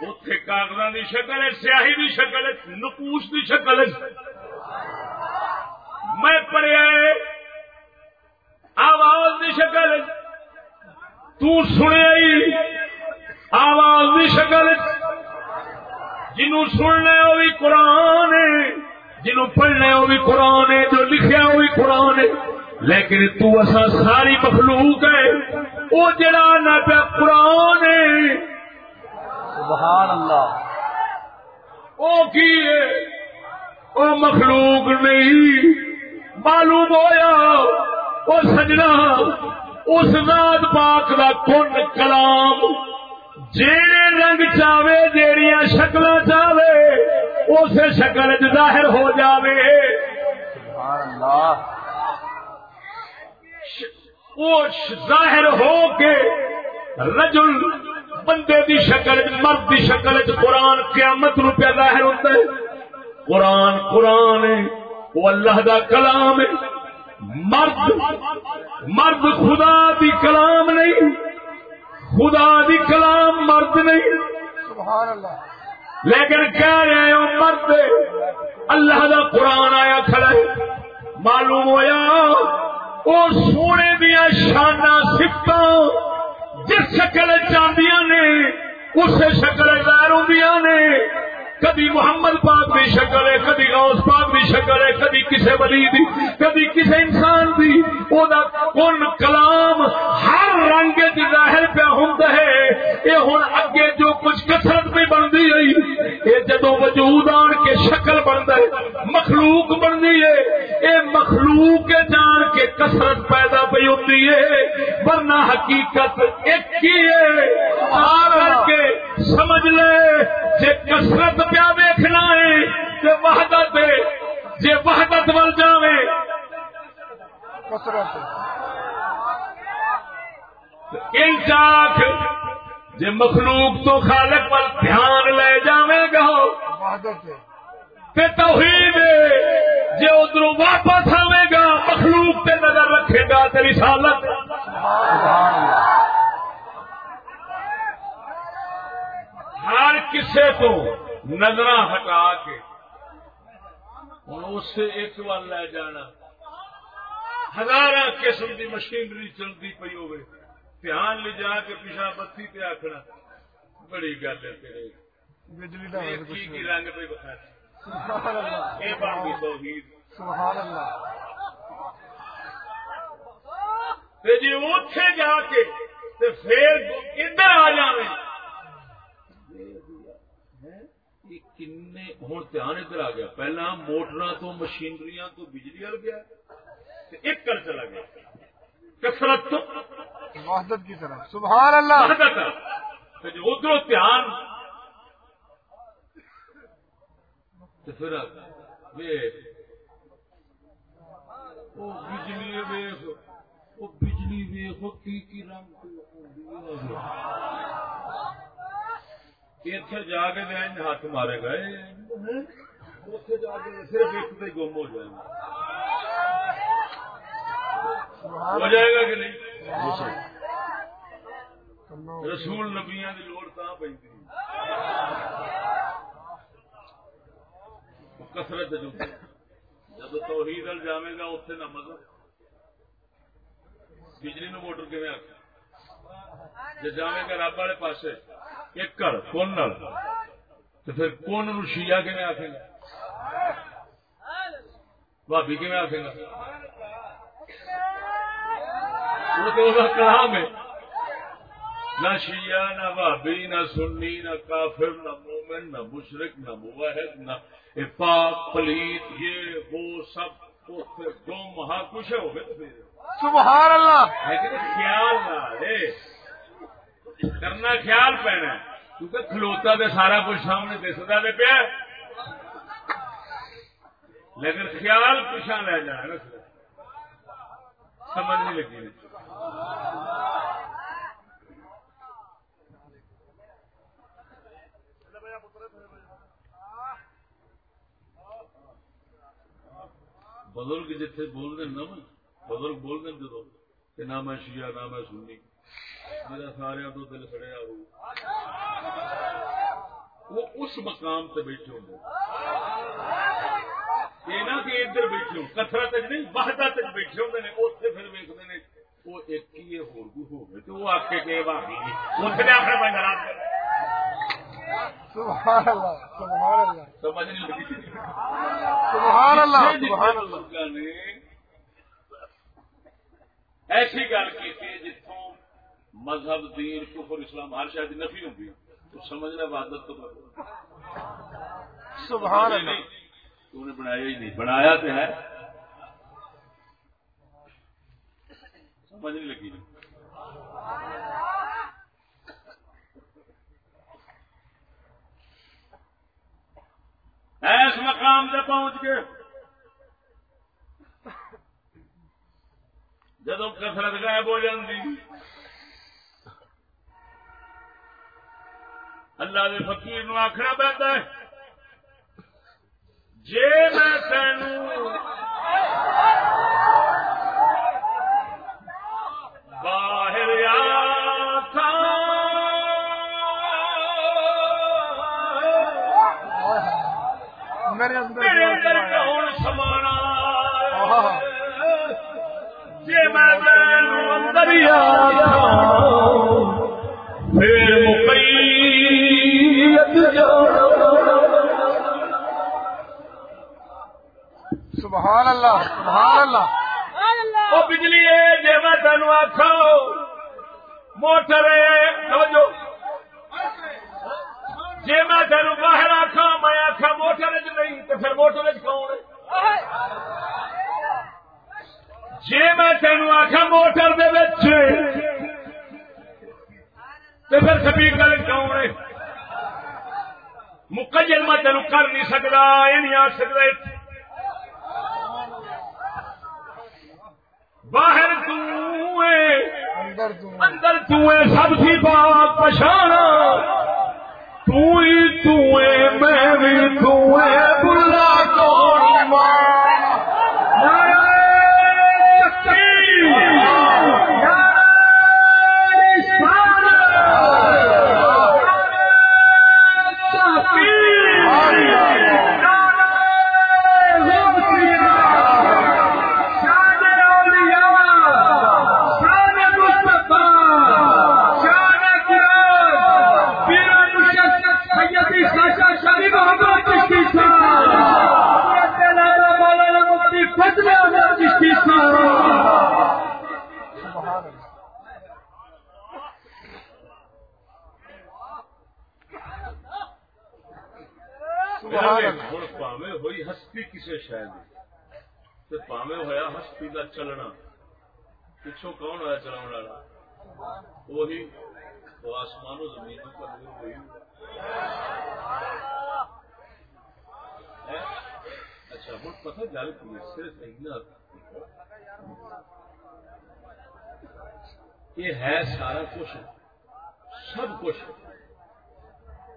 اتے کاغذ کی شکل ہے سیاہی کی شکل ہے نکوش کی شکل ہے میں پڑھیا آواز کی شکل ہے تو سنیا آواز کی شکل جنوں سننا وہ بھی قرآن ہے۔ جنوں پڑھنا ہے وہ بھی قرآن ہے جو لکھیا وہ بھی قرآن ہے۔ لیکن تو اسا ساری مخلوق ہے۔ وہ جڑا نہ پیا قرآن ہے۔ سبحان اللہ۔ وہ کی ہے؟ وہ مخلوق نہیں۔ معلوم ہویا وہ سجنا اس ذات پاک دا کن کلام۔ جیڑے رنگ چاہے جیڑیاں شکل چاہے اس شکل ظاہر ہو جاوے۔ وہ ظاہر ہو کے رجل بندے دی شکل مرد دی شکل قرآن قیامت روپیہ ظاہر ہوتا ہے۔ قرآن قرآن ہے وہ اللہ دا کلام ہے۔ مرد مرد خدا دی کلام نہیں۔ خدا دی کلام مرد نہیں۔ سبحان اللہ لیکن کہہ رہے ہو مرد اللہ دا قرآن آیا کھڑا ہے۔ معلوم ہویا، وہ سونے دیا شانہ سفت جس شکل چاندیاں نے، اس شکل ظاہر ہوں نے کدی محمد پاک کی شکل ہے کدی غوث پاک کی شکل ہے کدی کسی ولی دی کدی کسی انسان دی۔ او دا کن کلام ہر رنگ چ ظاہر پہ ہوں یہ ہوں اگے جو کچھ کثرت پہ بنتی گئی یہ جدو وجود آن کے شکل بنتا ہے، مخلوق بنتی ہے۔ یہ مخلوق کے جان کے کثرت پیدا پی ہوتی ہے، ورنہ حقیقت ایک ہی ہے۔ آ کر کے سمجھ لے، جے کثرت پیا ویکھنا ہے تے وحدت ہے؟ جے وحدت ول جاوے۔ کثرت ان چاک جے مخلوق تو خالق پر دھیان لے جاوے گا تے توحید ہے، جے ادھر واپس آوے گا، مخلوق تے نظر رکھے گا تے رسالت۔ سبحان اللہ ہر کسے تو نظر ہٹا کے۔ ہوں اس سے ایک بار لے جانا۔ ہزار قسم کی مشینری چلتی پی ہوگی دھیان لے جا کے پیچھا بتی پہ آخنا بڑی گل ہے تیرے۔ بجلی دا یہ ہے کی کچھ کی نہیں۔ رنگ پہ بخیر سبحان اللہ۔ یہ بن گئی توحید۔ سبحان اللہ۔ تے جی اتے جا کے تے پھر ادھر آ جائیں ہوں دھیان ادھر آ گیا پہلا موٹر تو مشینری تو بجلی وال گیا ایک کل چلا گیا کسرت تو وحدت کی طرف سبحان اللہ ادھر دھیان پھر وہ بجلی ویخ وہ بجلی ویخ کی رنگ اتنے جا کے ہاتھ مارے گا اتنے جا کے صرف ایک پہ گم ہو جائے۔ گا ہو جائے گا کہ نہیں؟ رسول نبیا کی لوڑ تا پہ کسرت جب توحید ال جائے گا اتنے نہ مزہ بجلی نو موٹر کھے آ جی جائے گا رب والے پاس ایک کون تو پھر کون نو شیعہ کھے آخے گا؟ بھابی کھے آخے گا؟ وہ تو کلام ہے۔ نہ شیعہ نہ بھابی نہ سنی نہ کافر نہ مومن نہ مشرق نہ مواحد نہ پاک پلیت یہ وہ سب دو مہا کچھ ہو گئے سبحان اللہ! خیال نہ کرنا خیال پینا کیونکہ کھلوتا تو سارا کچھ سامنے دستا دے پیا لیکن خیال پیچھا لے جانا سمجھ نہیں لگی۔ بزرگ جتنے بول دیں نا بزرگ بول دیں جدو کہ نہ میں شیعہ، نہ میں سنی۔ میرا سارا تو دل سڑیا ہو وہ اس مقام سے بیٹھے ہوں یہ نہ کہ ادھر بیٹھے ہوں نہیں بیٹھے ہوتے ہیں اتنے پھر ویکتے ہیں وہ ایک ہی ہو گئے تو وہ آپ کے کہ اتنے آخر میں ناراض سبحان اللہ سبحان اللہ۔ سمجھ نہیں لگی۔ سبحان اللہ سبحان اللہ۔ نے ایسی گل کی جتوں مذہب دین کفر اسلام ہر شاید نفی ہوگی تو سمجھنا وادت تو سبحان اللہ۔ تو نے بنایا ہی نہیں۔ بنایا تو ہے۔ سمجھ نہیں لگی۔ ایس مقام سے پہنچ گئے جدو کسرت غائب ہو جاتی اللہ دے فقیر نو آخنا پہنتا ہے۔ جے میں تینوں باہر آ میرے اندر کون سمانا جی میں اندر ہی آیا سبحان اللہ سبحان اللہ۔ وہ بجلی ہے جی میں تینوں آخا موٹر سمجھو جی میں تینوں باہر آخا میں آخا موٹر چ نہیں تو پھر موٹر چ کون ہے؟ جی میں تینوں آخا موٹر دے وچ تو پھر سپیکر کون ہے؟ مکجر میں تینوں کر نہیں سکتا یہ نہیں آ سکتا باہر اندر تو سب سی پاک پچھانا۔ تو ہی تو میں بھی تو ہستی کسی شاید پاوے ہوا ہستی کا چلنا۔ پچھو کون ہوا چلاؤ والا؟ وہی وہ آسمان و زمین نور اچھا ہوں پتہ گل کی صرف اتنا یہ ہے سارا کچھ۔ سب کچھ۔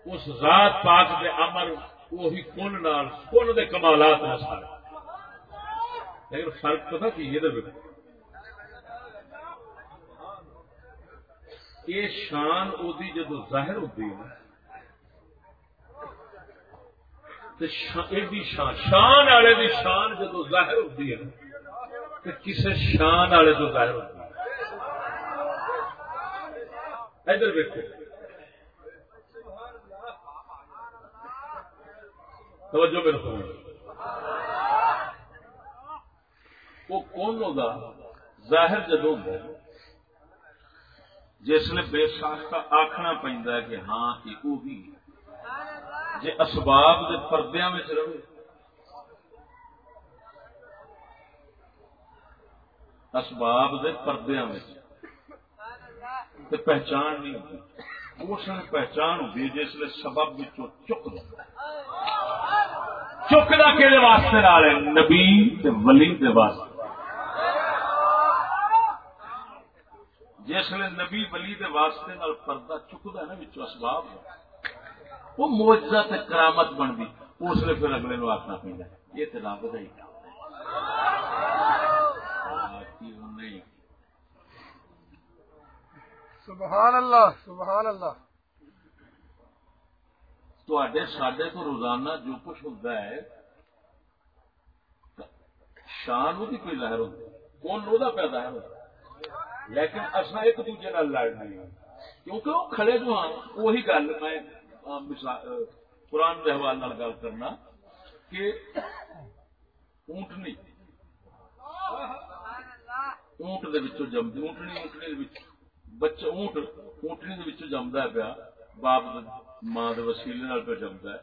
اس ذات پاک دے امر وہی کن نال، کن دے کمالات نے سارے لیکن فرق پتہ کی یہ یہ شان وہی جدو ظاہر ہوتی ہے شان شان والے دی شان جدو ظاہر ہوتی ہے تو کسی شان والے تو ظاہر ہوتی ہے۔ ادھر دیکھو توجہ میرے کو وہ کون ہوگا؟ ظاہر جدو ہوتا ہے، جس نے بے ساختہ آخنا پہنتا ہے کہ ہاں یہ وہی جی اسباب کے پردے میں رہے اسباب کے پردے میں پہچان نہیں ہوتی۔ اس نے پہچان ہوتی جس نے سبب چک دیا چکنا کہ واسطے نال ہے؟ نبی تے ولی دے واسطے۔ جس نے نبی ولی دے واسطے نال پردہ چکتا ہے نا بچوں اسباب وہ موجزہ تے کرامت بن دی اس لیے پھر اگلے نو آخنا پہ یہ تو رب کا ہی کام نہیں سبحان اللہ سبحان اللہ۔ تے سڈے تو روزانہ جو کچھ ہوتا ہے، شان وہ کوئی لہر ہوتی کون وہ پہ ظاہر لیکن اصا ایک دوجے لڑنا کیونکہ وہ کھڑے جو ہاں وہی گل میں قرآن کے حوالے گل کرنا کہ اونٹنی اونٹ جمدی اونٹنی اونٹنی بچہ اونٹ، اونٹنی جمدا پیا، باپ ماں کے وسیلے پہ جمتا ہے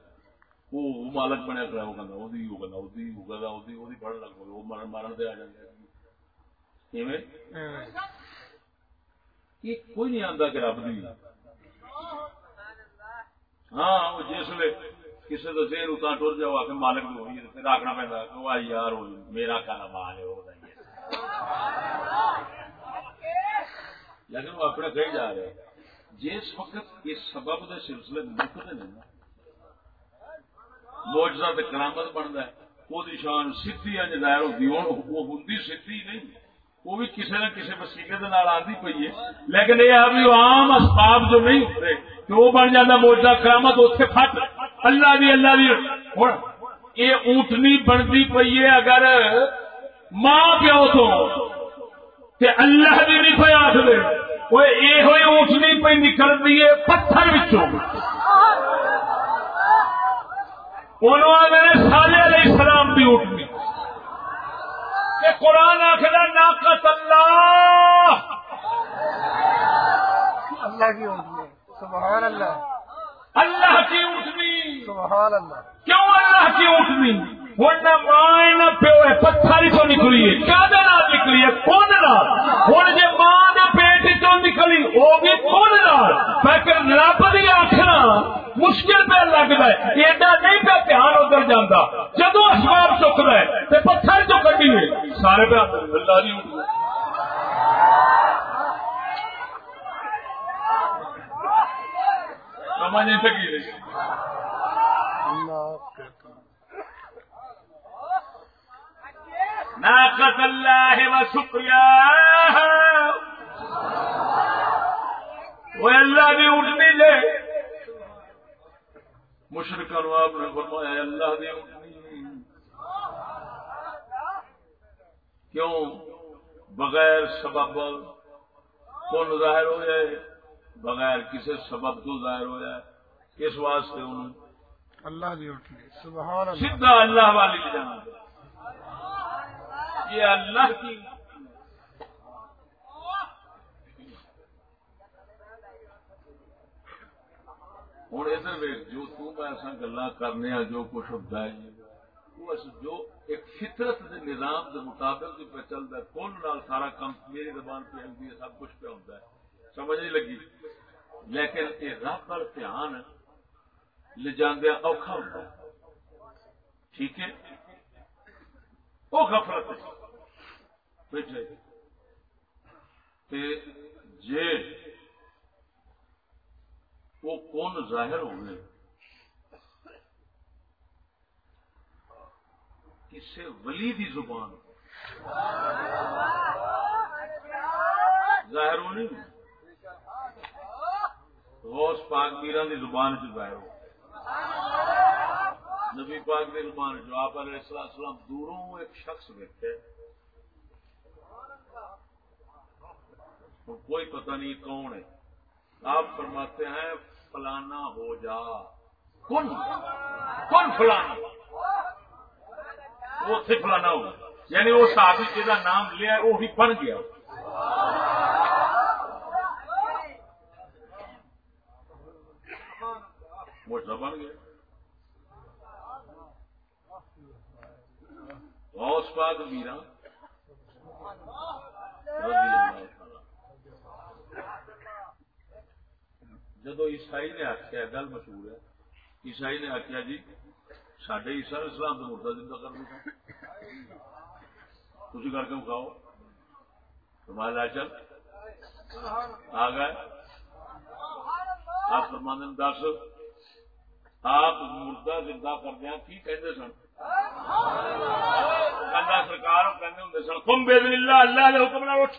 وہ مالک بنیا کرا وہ کہنا وہی ہوگا وہی ہوگا وہی پڑھ لگ پہ وہ مارن سے آ جائے یہ کوئی نہیں آتا کہ رب دی ہاں وہ جس ویلے کسی کا دیر اتنا ٹر جاؤ آ کے مالک بھی ہوئی پھر آخنا پہنتا وہ یار ہو میرا کھانا مال ہے لیکن وہ اپنے کہیں جا رہے جس وقت اس سبب کے سلسلے مکتے ہیں موجزہ تے کرامت بنتا ہے، وہ شان سی ہے ظاہر ہوتی وہ ہوں سی نہیں، وہ بھی کسی نہ کسی وسیلے کے آتی پی ہے۔ لیکن یہ ہے بھی عام اسباب جو نہیں ہوتے، کہ وہ بن جاتا موجودہ کرامت اتنے فٹ اللہ دی اللہ دی۔ ہوں یہ اونٹنی بنتی پی ہے، اگر ماں پیو تو اللہ بھی نہیں پہ آخر وہ یہ اونٹنی پہ نکلتی ہے پتھر سالے علیہ السلام بھی اٹھنی کہ قرآن آخر ناقت اللہ اللہ کی اونٹنی سبحان اللہ اللہ کی اونٹنی سبحان اللہ کیوں اللہ کی اونٹنی ہوں نہ ماں نہ پیو ہے پتھر ہی تو نکلی ہے کیا نکلی ہے کون نال ہوں جی ماں نے پیٹ چ نکلی وہ بھی کون نال لیکن رب کی آخنا مشکل پہ لگتا ہے۔ ایڈا نہیں پہ دھیان ادھر جانا جدو اسباب چکتا ہے تو پتھر جو کٹی ہے سارے پہ اللہ نہیں سمجھ نہیں سکی ناقت اللہ و شکریہ۔ وہ اللہ بھی اٹھنی لے۔ مشرق آپ نے فرمایا اللہ بھی اٹھنی کیوں؟ بغیر سبب کون ظاہر ہو جائے؟ بغیر کسی سبب تو ظاہر ہو جائے۔ اس واسطے انہوں اللہ بھی اٹھنی سبحان سیدھا اللہ والی جانا یہ اللہ کی ہوں ادھر ویخ جو ایسا گلا کرنے جو کچھ ہوتا ہے۔ جو ایک فطرت کے نظام کے مطابق جو پہ چلتا ہے، کون نال سارا کام میری زبان پہ آتی ہے سب کچھ پہ ہوتا ہے۔ سمجھ نہیں لگی؟ لیکن یہ رب پر دھیان لے جاندیا اوکھا ہوتا ہے۔ ٹھیک ہے؟ وہ غفلت بیٹھے۔ جے وہ کون ظاہر ہوئے کسی ولی دی زبان ظاہر ہونی غوث پاک میرا دی زبان چ گائے نبی پاک دی زبان جو آپ علیہ السلام دوروں ایک شخص بیٹھے کوئی پتہ نہیں کون ہے۔ آپ فرماتے ہیں فلانا ہو جا۔ کون؟ کون فلانا؟ وہ اتنے فلانا ہوگا یعنی وہ صحابی جہاں نام لیا وہی بن گیا۔ موٹا بن گیا۔ غوث پاک میرا۔ جدو عیسائی نے آخیا گل مشہور ہے۔ عیسائی نے آخیا جی سڈے عیسا اسلام تو مردہ زندہ کر دیا تھی کر کے کھاؤ تمہارا چل۔ آ گئے۔ آپ پرماند دس۔ آپ مردہ زندہ کردیا کی کہتے سن؟ سرکار کہتے ہوں سن کم بے دن اللہ اللہ کے حکم نہ اٹھ۔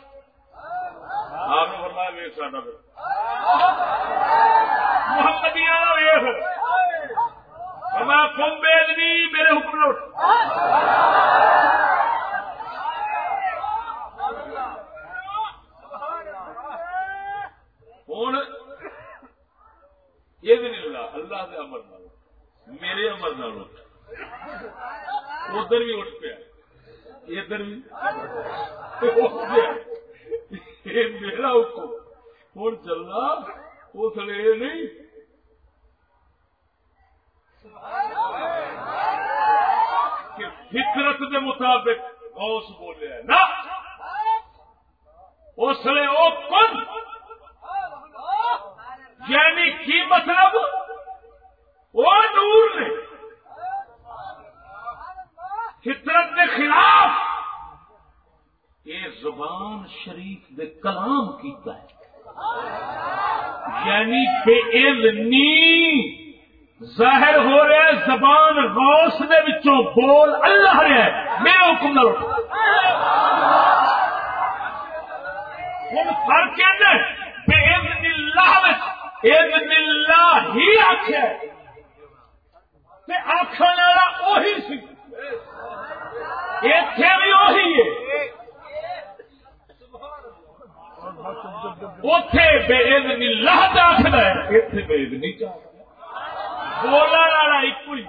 آپ نے فرمایا ویک ساڈا پھر محمد ویخ فرمایا کم بے دنی میرے حکم نہ اٹھ ہوں یہ بھی نہیں اللہ اللہ کے امر نال میرے امر نال اٹھ ادھر بھی اٹھ پیا۔ ادھر بھی۔ میرا حکم۔ ہوں چلنا اس لیے نہیں کہ فطرت کے مطابق غوث بولے نا اس لیے وہ کن یعنی کی مطلب وہ نور نے فطرت کے خلاف یہ زبان شریف دے کلام کیتا ہے یعنی بے علمی ظاہر ہو رہے زبان غوث دے وچوں بول اللہ رہا ہے۔ میرے حکم نہ ہوں فرق کہنا بے علم اللہ علم اللہ ہی آخیا آخر والا وہی سی۔ اتے بھی وہی ہے۔ اتے بے علم اللہ داخل ہے اتے بے علم بولنے والا ایک ہی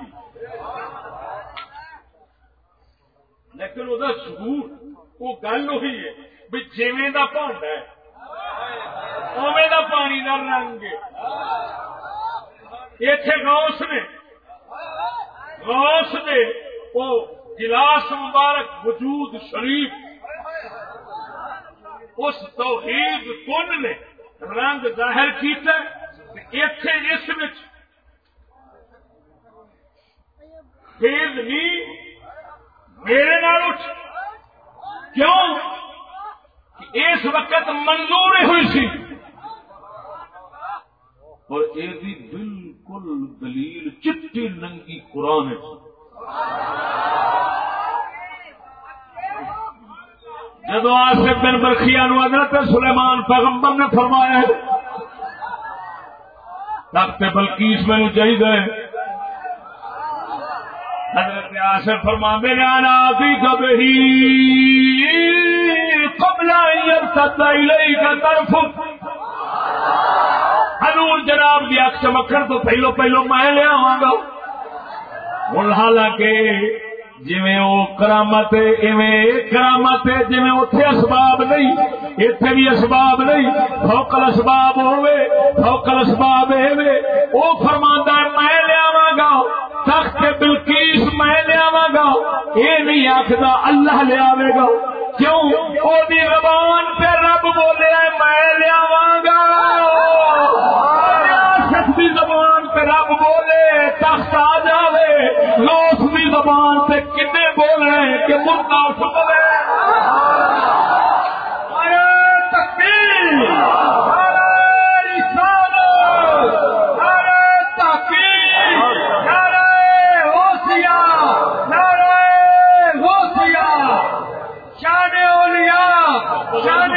لیکن وہ ضرور وہ گل وہی ہے بھی جیویں کا پانڈا ہے اوے دا پانی کا رنگ اتے گوس نے گوس نے وہ گلاس مبارک وجود شریف اس توحید کن نے رنگ ظاہر کیتا اتے اس میرے نال اٹھ۔ کیوں؟ اس وقت منظور ہوئی سی۔ اور یہ بالکل دلیل چٹی ننگی قرآن جدو آصف بن برخیا نو حضرت سلیمان پیغمبر نے فرمایا تخت بلکیس میں چاہیے حضرت آصف فرما، میرے آنا بھی کبھی قبل کا طرف۔ حضور جناب کی اک چمکن تو پہلو پہلو میں لیا گا۔ ہوں حالانکہ جی وہ کرامت کرامت جی اتے اسباب نہیں اتے بھی اسباب نہیں۔ فوکل اسباب ہوے فوکل اسباب وہ فرماندہ میں لیا گا تخت بلکیس میں لیا گا۔ یہ نہیں آخر اللہ لیا گا۔ کیوں؟ وہ زبان پہ رب بولے میں لیا گا۔ زبان رب بولے تخت آ جائے لوس بھی زبان پہ کتنے بول رہے ہیں کہ مردہ اٹھ فرمانے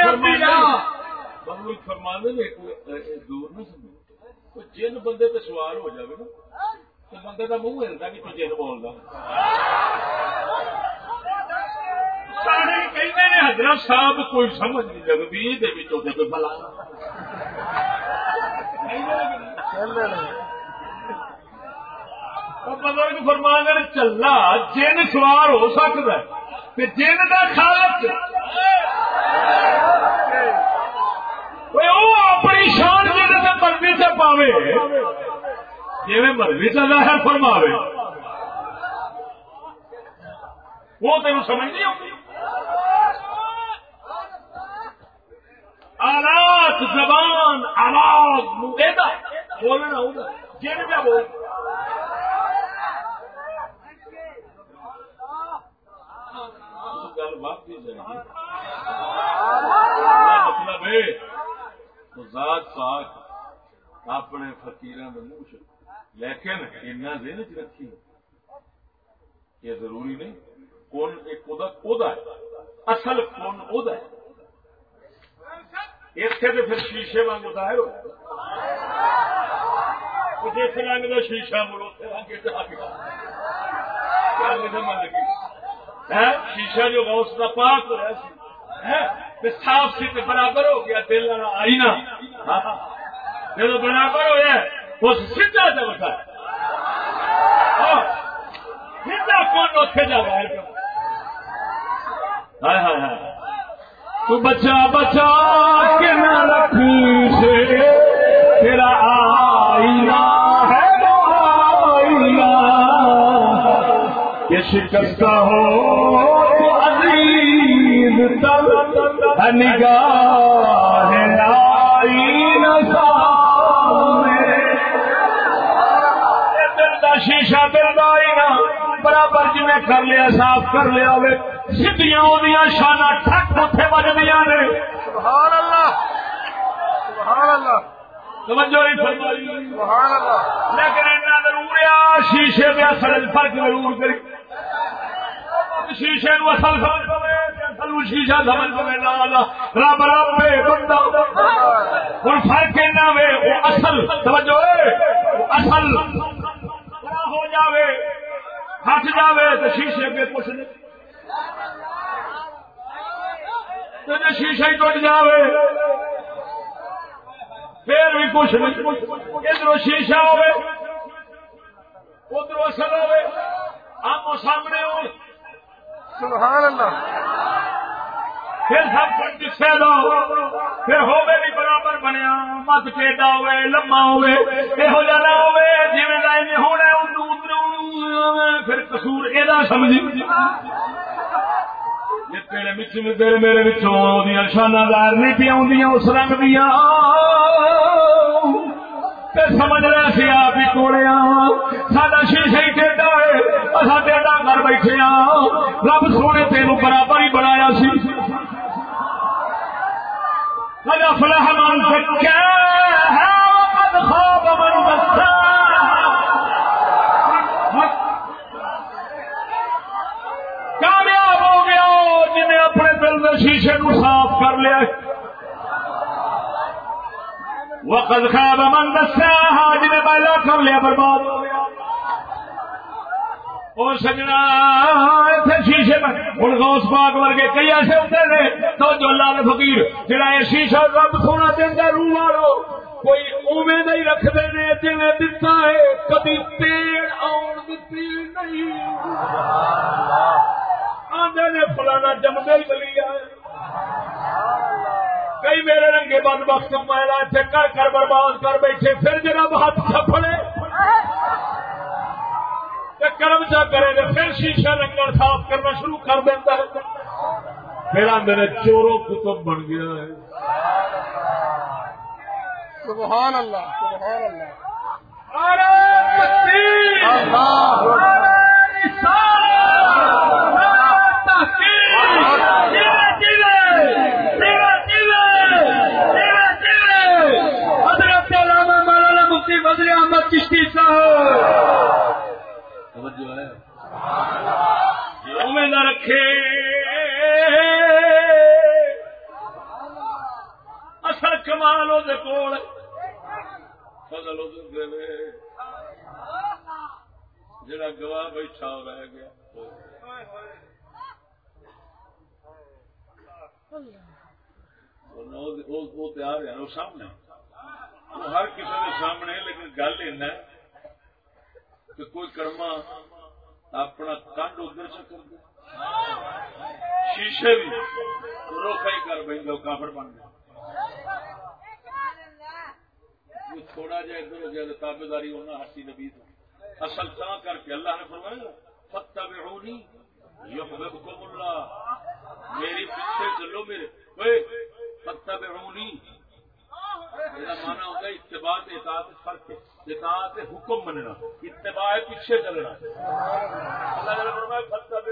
دور نہ سمجھو جن بندے پہ سوال ہو جائے نا تو بندے کا منہ ہلتا کہ تو جن بولتا سارے ہیں حضرت صاحب کوئی سمجھ نہیں کوئی بلا بزرگ فرمان چلا جن سوار ہو سکتا ہے جن کا خالق اپنی شان مرضی سے پاوے جی مرضی سے ظاہر فرماوے وہ تین سمجھ نہیں آتی آلات زبان آواز بولنا جن میں بول گل واقعی مطلب ذات پاک اپنے فکیر منہ لیکن اتنا دن چ رکھی یہ ضروری نہیں، کون ایک ادا ادا ہے، اصل کون ادا ہے؟ اتنے تو پھر شیشے واگ ظاہر ہو جس رنگ کا شیشہ مڑو شیشہ جو غوث کا پاک ہوا صاف سی برابر ہو گیا، دل آئی نا جب برابر ہوا اس سیدا جب ہاں، سیدا کون اتنے جا رہا ہے؟ تو بچا بچا کے نہ رکھی سے تیرا آئینہ ہے آئینہ۔ یہ شکست ہو۔ نگاہ آئینہ شیشہ دل آئینہ برابر جی کر لیا صاف کر لیا وہ شانہ ٹھک اتنے بجدیا نے۔ سبحان اللہ سبحان اللہ توجہ نہیں فرمائی۔ سبحان اللہ لیکن اتنا ضرور ہے شیشے میں اصل فرق ضرور کری۔ شیشے نو اصل سمجھ اصل نو شیشہ سمجھ پوے لا رب رب بندہ ہوں فرق اینا وے وہ اصل، توجہ اصل ہو جاوے، ہٹ جاوے تو شیشے پہ کچھ نہیں تو شیشہ ہی ٹوٹ جاوے، پھر بھی کچھ نہیں ادھر شیشہ ہوے ادھر اصل ہوے آمو سامنے ہو۔ سبحان اللہ۔ پھر سب کچھ دسے دو پھر ہوے بھی برابر بنیا۔ مت ٹیڈا ہوے لما ہوے یہو جہاں نہ ہوے جی ہونا ادھر پھر قصور یہ سمجھی۔ تیرے میرے میرے شانہ دار نہیں پیا اس رنگ دیا سمجھ رہا سی آپ ہی کوڑے سا شیشے ہی ٹھیک ہے اصا ٹھیک کر بیٹھے ہاں رب سونے تین برابر ہی بنایا سی۔ فلاح من سکیا ہے خواب من بسا کامیاب ہو گیا جنہیں اپنے دل میں شیشے کو صاف کر لیا وقت خواب من دسیا جنہیں پہلا کر لیا، برباد ہو گیا۔ اور سجنا شیشے ہوں گوس پاک ورگے کئی ایسے ہوتے ہیں تو جو لال فقیر، جڑا یہ شیشہ رب سونا دینا روح والو، کوئی اوے نہیں رکھتے نے جی دتا ہے، کبھی پیڑ آن دیتی نہیں۔ آدھے نے، فلانا جمدے ہی بلی ہے کئی میرے رنگے بند وقت میلا اتنے کر کر برباد کر بیٹھے، پھر جناب ہاتھ چھپڑے کرم چا کرے پھر شیشہ رنگن صاف کرنا شروع کر دیتا ہے۔ پھر آدھے چوروں کتب بن گیا ہے۔ سبحان اللہ سبحان اللہ۔ حضرت علامہ مولانا مفتی بدر احمد چشتی جو ہے. میں نہ رکھے. اصل کمال وہ کول. فضل جڑا گواہ بیٹھا ہو رہ گیا. وہ تیار ہے وہ سامنے. وہ ہر کسی کے سامنے لیکن گل ایسا کہ کوئی کرما اپنا کنڈ ادھر سے دے شیشے بھی روکا ہی کر بھائی، لوگ کافر بن گئے۔ تھوڑا جا ادھر ہو گیا تابے داری ہونا ہسی نبی تو۔ اصل تا کر کے اللہ نے فرمایا پتا بھی ہونی یحببکم اللہ میری پیچھے چلو میرے۔ پتا بھی ہونی میرا مانا ہوگا اتباع، اطاعت، فرق۔ ہے اطاعت حکم مننا، اتباع پیچھے چلنا۔ اللہ نے فرمایا پتا بھی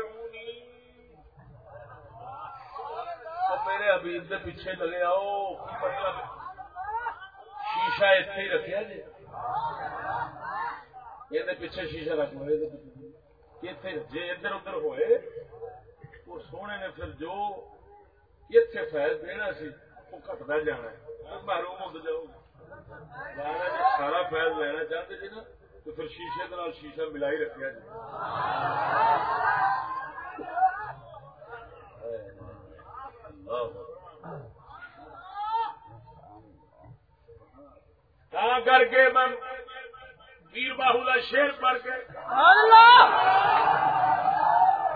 میرے حبیب دے پیچھے چلے آؤ۔ مطلب شیشہ اتنے ہی رکھا جی یہ پیچھے شیشہ رکھ لو جی ادھر ادھر ہوئے، وہ سونے نے پھر جو اتنے فیض دینا سی، وہ کٹتا جانا ہے۔ محروم ہوتے جاؤ۔ جانا سارا فیض لینا چاہتے جی نا، تو پھر شیشے کے شیشہ ملا ہی رکھا جی کر کے میں ویر باہو کا شیر پڑھ کے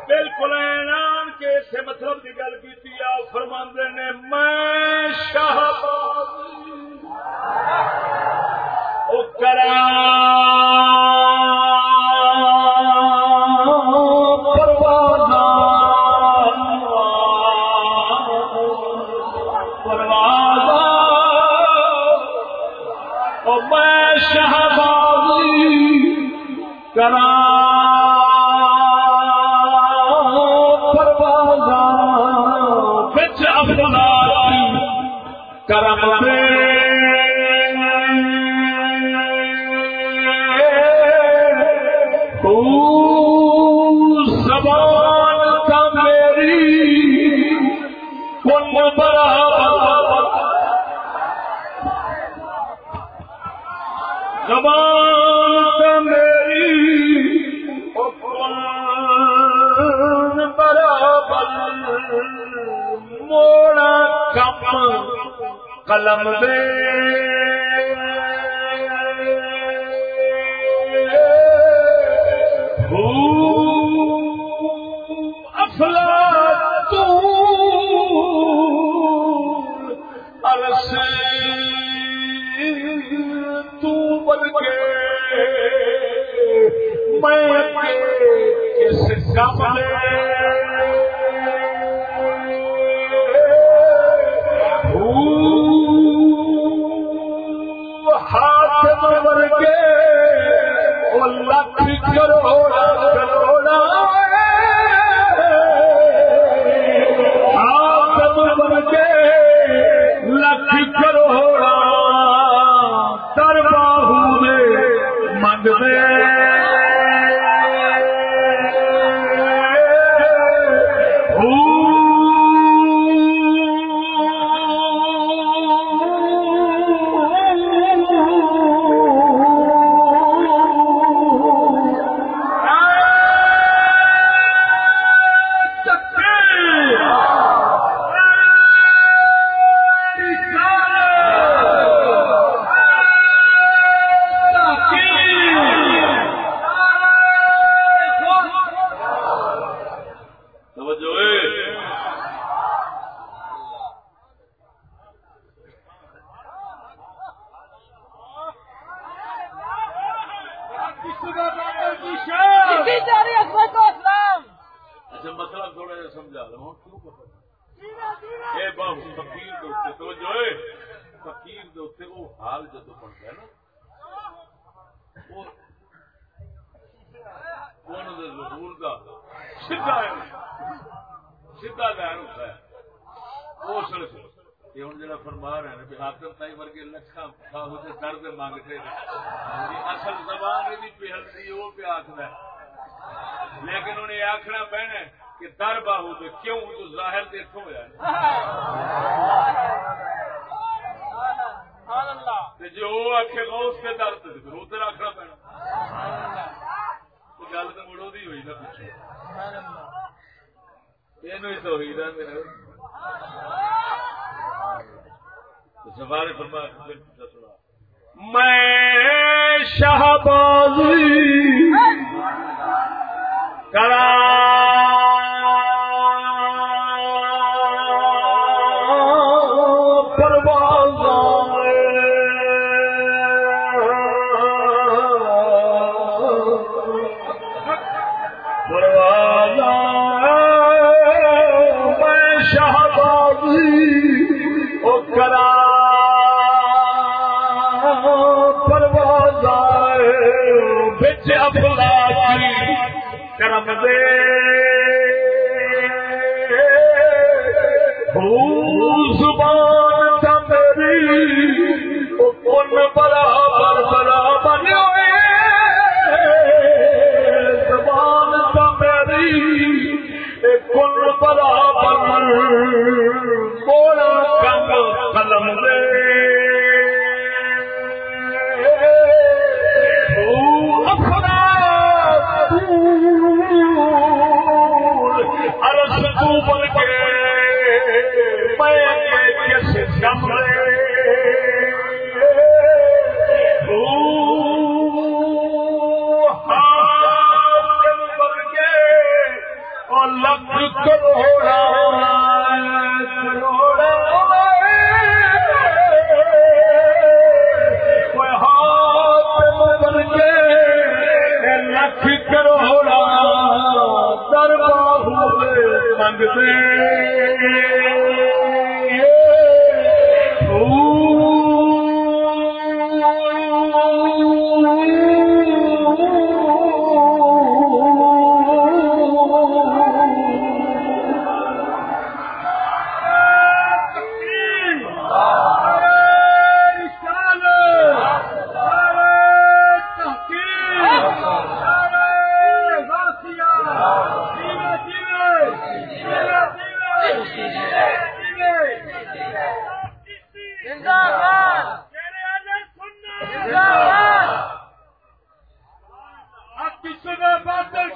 بالکل اعلان کے اسے مطلب کی گل کی فرماندے نے، میں شاہ کرا قلم دے۔ سفارے فرما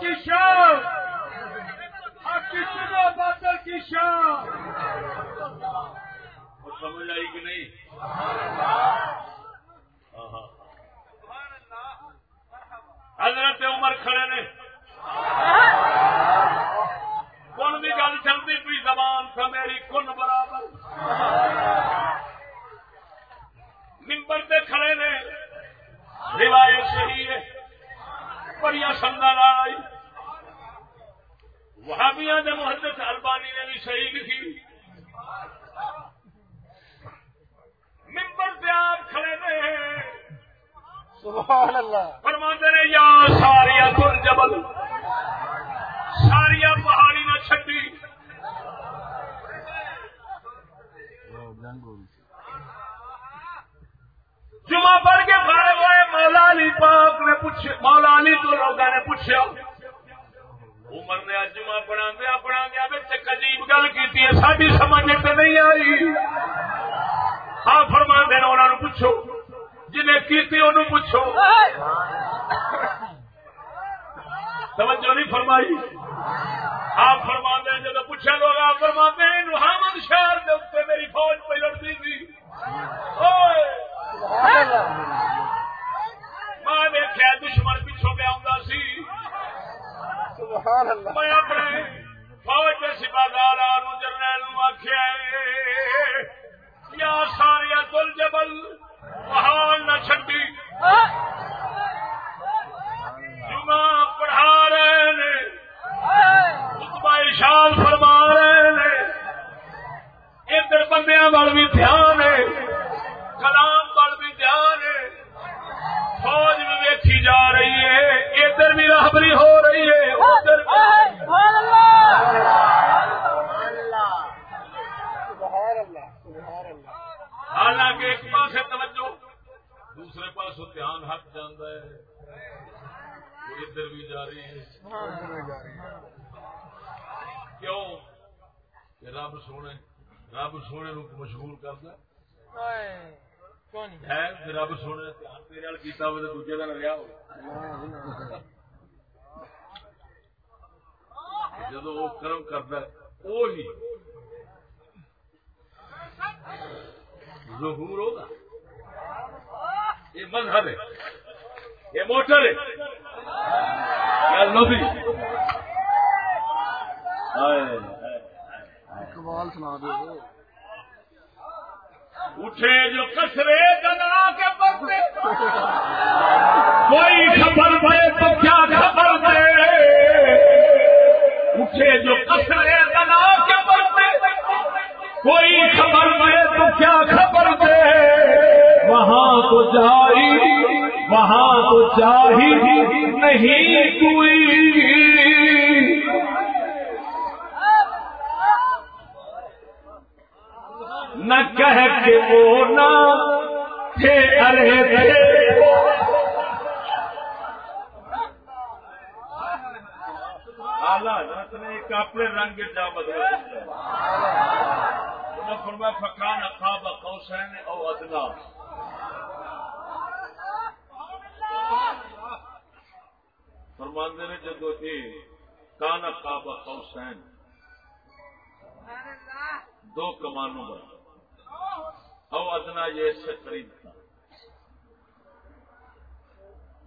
کی شان۔ بادل کی شان۔ سمجھ آئی کہ نہیں؟ حضرت عمر کھڑے نے۔ بھی گل چلتی پی زبان تھا میری؟ کن برابر؟ ممبر پہ کھڑے نے۔ روایت صحیح ہے۔ بڑی سنگا لائی وہاں بھی آدھے محدت البانی نے بھی صحیح لکھی ممبر پہ آپ کھڑے نے سبحان اللہ فرماتے یا ساریا تر جبل ساریا پہاڑی نہ چھٹی۔ جمعہ پڑھ کے کھڑے ہوئے مولا علی پاک نے پوچھے مولا علی تو لوگوں نے پوچھا عمر نے آج جمعہ پڑھا دیا پڑھا دیا بچ عجیب گل کی ساری سمجھ تو نہیں آئی۔ ہاں فرما دینا انہوں نے پوچھو، جنہیں کی انہوں پوچھو۔ توجہ نہیں فرمائی۔ آپ فرما دیں جب پوچھا لوگ آپ فرما دیں حامد شہر کے اتنے میری فوج پہ لڑتی تھی میں دیکھا دشمن پیچھوں پہ آتا سی۔ سبحان اللہ۔ میں اپنے فوج کے سپاہدار جرنیل آخیا یا ساریا تل جبل پہاڑ نہ چھڈی۔ جمعہ پڑھا رہے نے، خطبہ ارشاد فرما رہے نے۔ ادھر بندیاں وال بھی دھیان ہے، کلام وال بھی دھیان ہے۔ فوج بھی ویکھی جا رہی ہے۔ ادھر بھی راہبری ہو رہی ہے، ادھر حالانکہ ایک پاس توجہ، دوسرے پاس دھیان ہٹ جاتا ہے۔ وہ ادھر بھی جا رہی ہے۔ کیوں؟ کہ رب سونے رب سونے نو مشغول کرتا ہے۔ رب سونے تیرے کیتا ہوئے دوجے رہا ہو جدو وہ کرم کرتا ہے وہی ظہور ہوگا۔ یہ مذہب ہے، یہ موٹر ہے۔ لوبی اقبال سنا دو اٹھے جو کسرے دنا کے پتے۔ کوئی خبر دے تو کیا خبر دے؟ اٹھے جو کسرے دنا کے پتے۔ کوئی خبر دے تو کیا خبر دے؟ وہاں تو جاری وہاں تو جاہی نہیں کوئی۔ نہ کہہ کے وہ نہ تھے ارے تھے ایک اپنے رنگ جا بدلا فرما فکان خواب قوسین او ادنا. فرماندے نے جدو یہ کانا خواب قوسین. دو کمانوں کا او ادنا یہ اس سے قریب تھا۔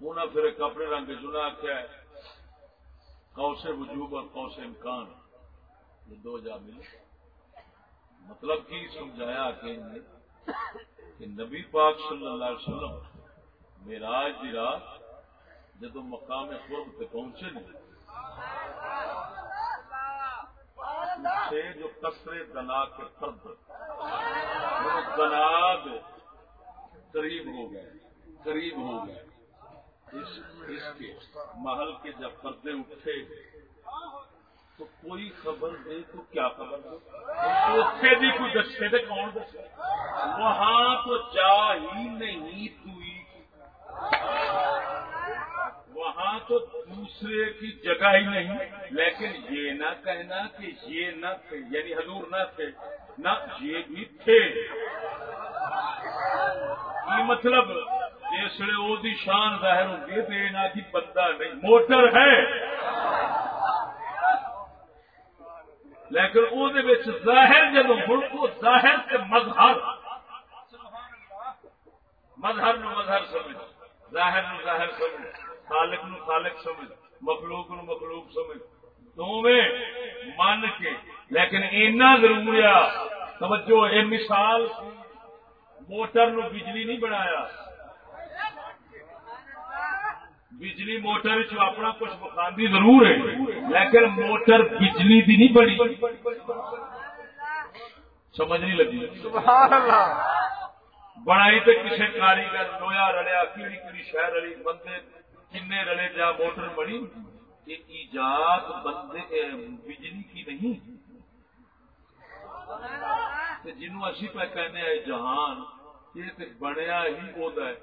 منہ پھر اپنے رنگ چنا کیا ہے۔ قوس وجوب اور قوس امکان یہ دو جا ملے۔ مطلب کی سمجھایا کہ کہ نبی پاک صلی اللہ علیہ وسلم میراج دی رات جدو مقام قرب تے پہنچے نہیں سے جو کسرے دنا کے فرد وہ دناد قریب ہو گئے۔ قریب ہو گئے۔ اس, اس کے محل کے جب پردے اٹھے تو کوئی خبر دے تو کیا خبر دے؟ اتنے بھی کوئی دسے تو کون دسے؟ وہاں تو جا ہی نہیں توئی وہاں تو دوسرے کی جگہ ہی نہیں، لیکن یہ نہ کہنا کہ یہ نہ تھے یعنی حضور نہ تھے، نہ یہ بھی تھے۔ یہ مطلب اس لیے وہ شان ظاہر ہوتی ہے تو یہ نہ کہ بندہ نہیں، موٹر ہے۔ لیکن وہ ظاہر جب ہوں تو ظاہر سے مظہر۔ مظہر نو مظہر سمجھ ظاہر نو ظاہر سمجھ خالق نو خالق سمجھ مخلوق نو مخلوق سمجھ۔ دونوں من کے۔ لیکن اینا ضرور آ توجہ یہ مثال موٹر نو بجلی نہیں بنایا۔ بجلی موٹر اپنا کچھ بخاندی ضرور ہے لیکن موٹر بجلی دی نہیں بنی۔ سمجھ نہیں لگی۔ سبحان اللہ۔ بنائی تو کسی کاریگر لویا رلیا کیڑی کیڑی شہر رلی بندے کن رلے جا موٹر بنی یہ ایجاد بندے بجلی کی نہیں جنوں اسی پہ کہنے ہیں جہان یہ بنیا ہی ہوتا ہے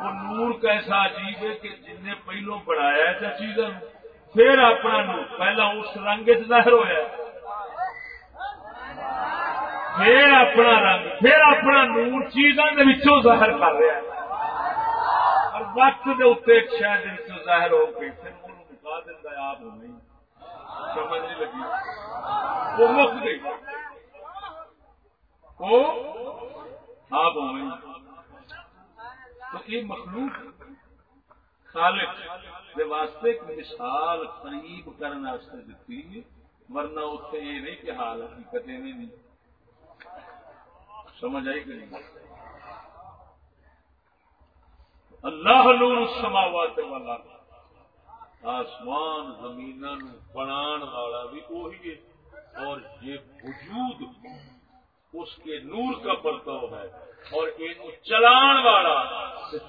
وہ نور کیسا عجیب ہے کہ جن نے پہلو بڑھایا ہے چیزوں پھر اپنا نور پہلا اس رنگ ظاہر ہوا پھر اپنا رنگ پھر اپنا نور چیزوں کے ظاہر کر رہا ہے وقت کے اتنے ایک شہر ظاہر ہو گئی، پھر وہ مکا دیتا آپ نہیں سمجھ نہیں لگی۔ وہ مک گئی وہ آپ ہو گئی تو یہ مخلوق خالق کے واسطے ایک مثال قریب کرنے واسطے دیتی ورنہ اتنے یہ نہیں کہ حال حقیقت نہیں۔ سمجھ آئی کہ نہیں؟ اللہ نور السماوات والا آسمان زمین بنا والا بھی وہی ہے۔ اور یہ وجود اس کے نور کا پرتو ہے۔ اور یہ چلان والا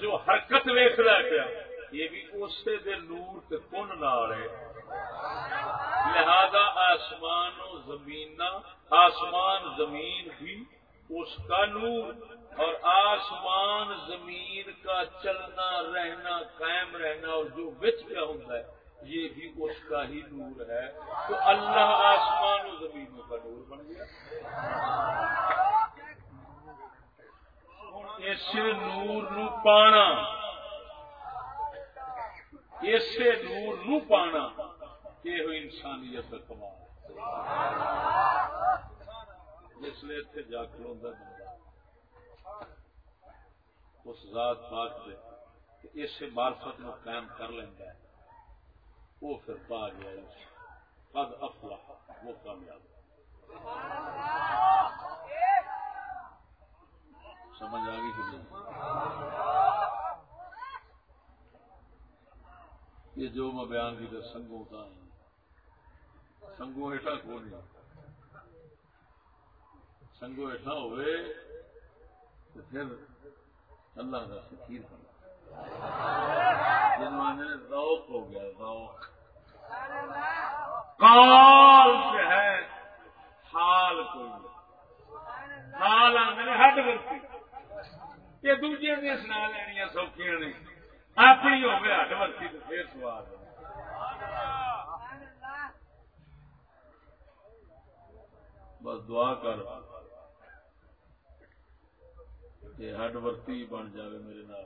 جو حرکت ویخ رہا پیا، یہ بھی اسے دے نور کے کن نال ہے۔ لہذا آسمان و زمین آسمان زمین بھی اس کا نور اور آسمان زمین کا چلنا رہنا، قائم رہنا، اور جو بچ گیا ہوتا ہے یہ بھی اس کا ہی نور ہے۔ تو اللہ آسمان و زمینوں کا نور بن گیا۔ اس نور نو پانا۔ اسے نور نو پانا۔ یہ ہوئی انسانیت کا کمال۔ جس لیے اتنے جا کھلوا بندہ اس ذات پاک دے اسے مارفت نو قائم کر لینا ہے۔ وہ پھر پا گیا قد افلاح وہ کامیاب۔ سمجھ آ گئی کہ نہیں؟ یہ جو میں بیان کی سنگوں کا سنگوں ہیٹا کو نہیں سنگوں ہیٹا ہوئے تو پھر اللہ کا فکیر بنا جنوانے روک ہو گیا روک کال سے ہے، حال کوئی حال آدھے ہڈ ورتی یہ دوجے دیا سنا لینیا سوکھیاں نے۔ اپنی ہو گیا ہڈ ورتی تو پھر سواد بس دعا کر۔ یہ ہڈ ورتی بن جائے میرے نال۔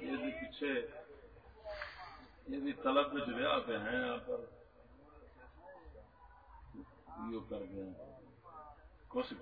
یہ پیچھے، یہ طلب میں رہا پہ ہیں یہاں پر۔ یہ کر گئے کچھ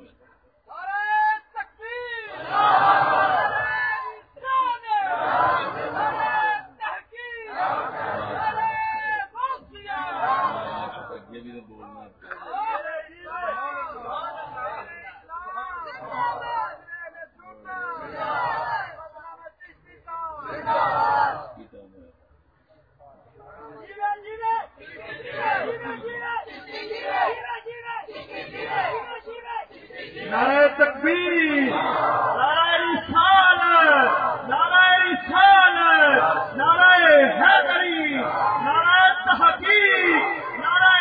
تکبیر۔ نعرہ رسال نعرہ رسال نعرہ حیدری نعرہ تحقیق نعرہ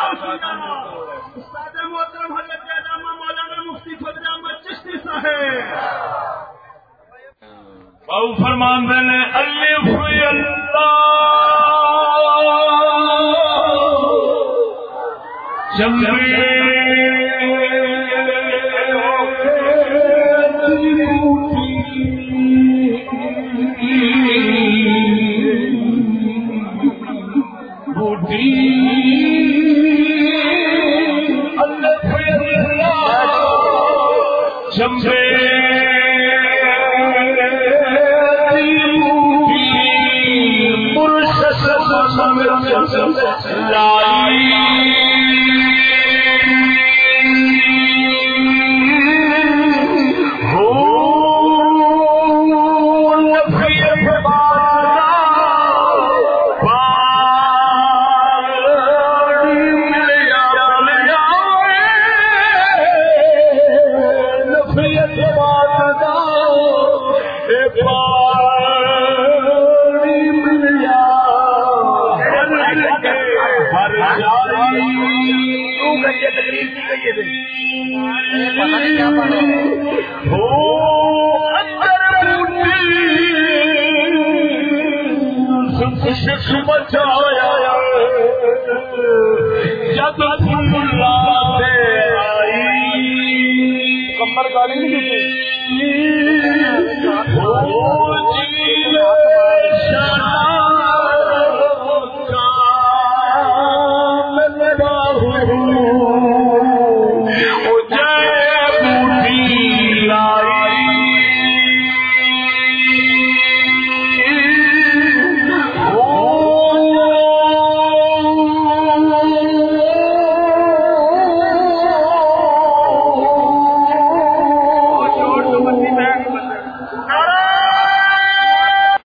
غوثیہ استاد محترم حضرت علامہ مولانا مفتی فضل احمد چشتی صاحب۔ باؤ فرمان نے الف اللہ۔ بچایا لائی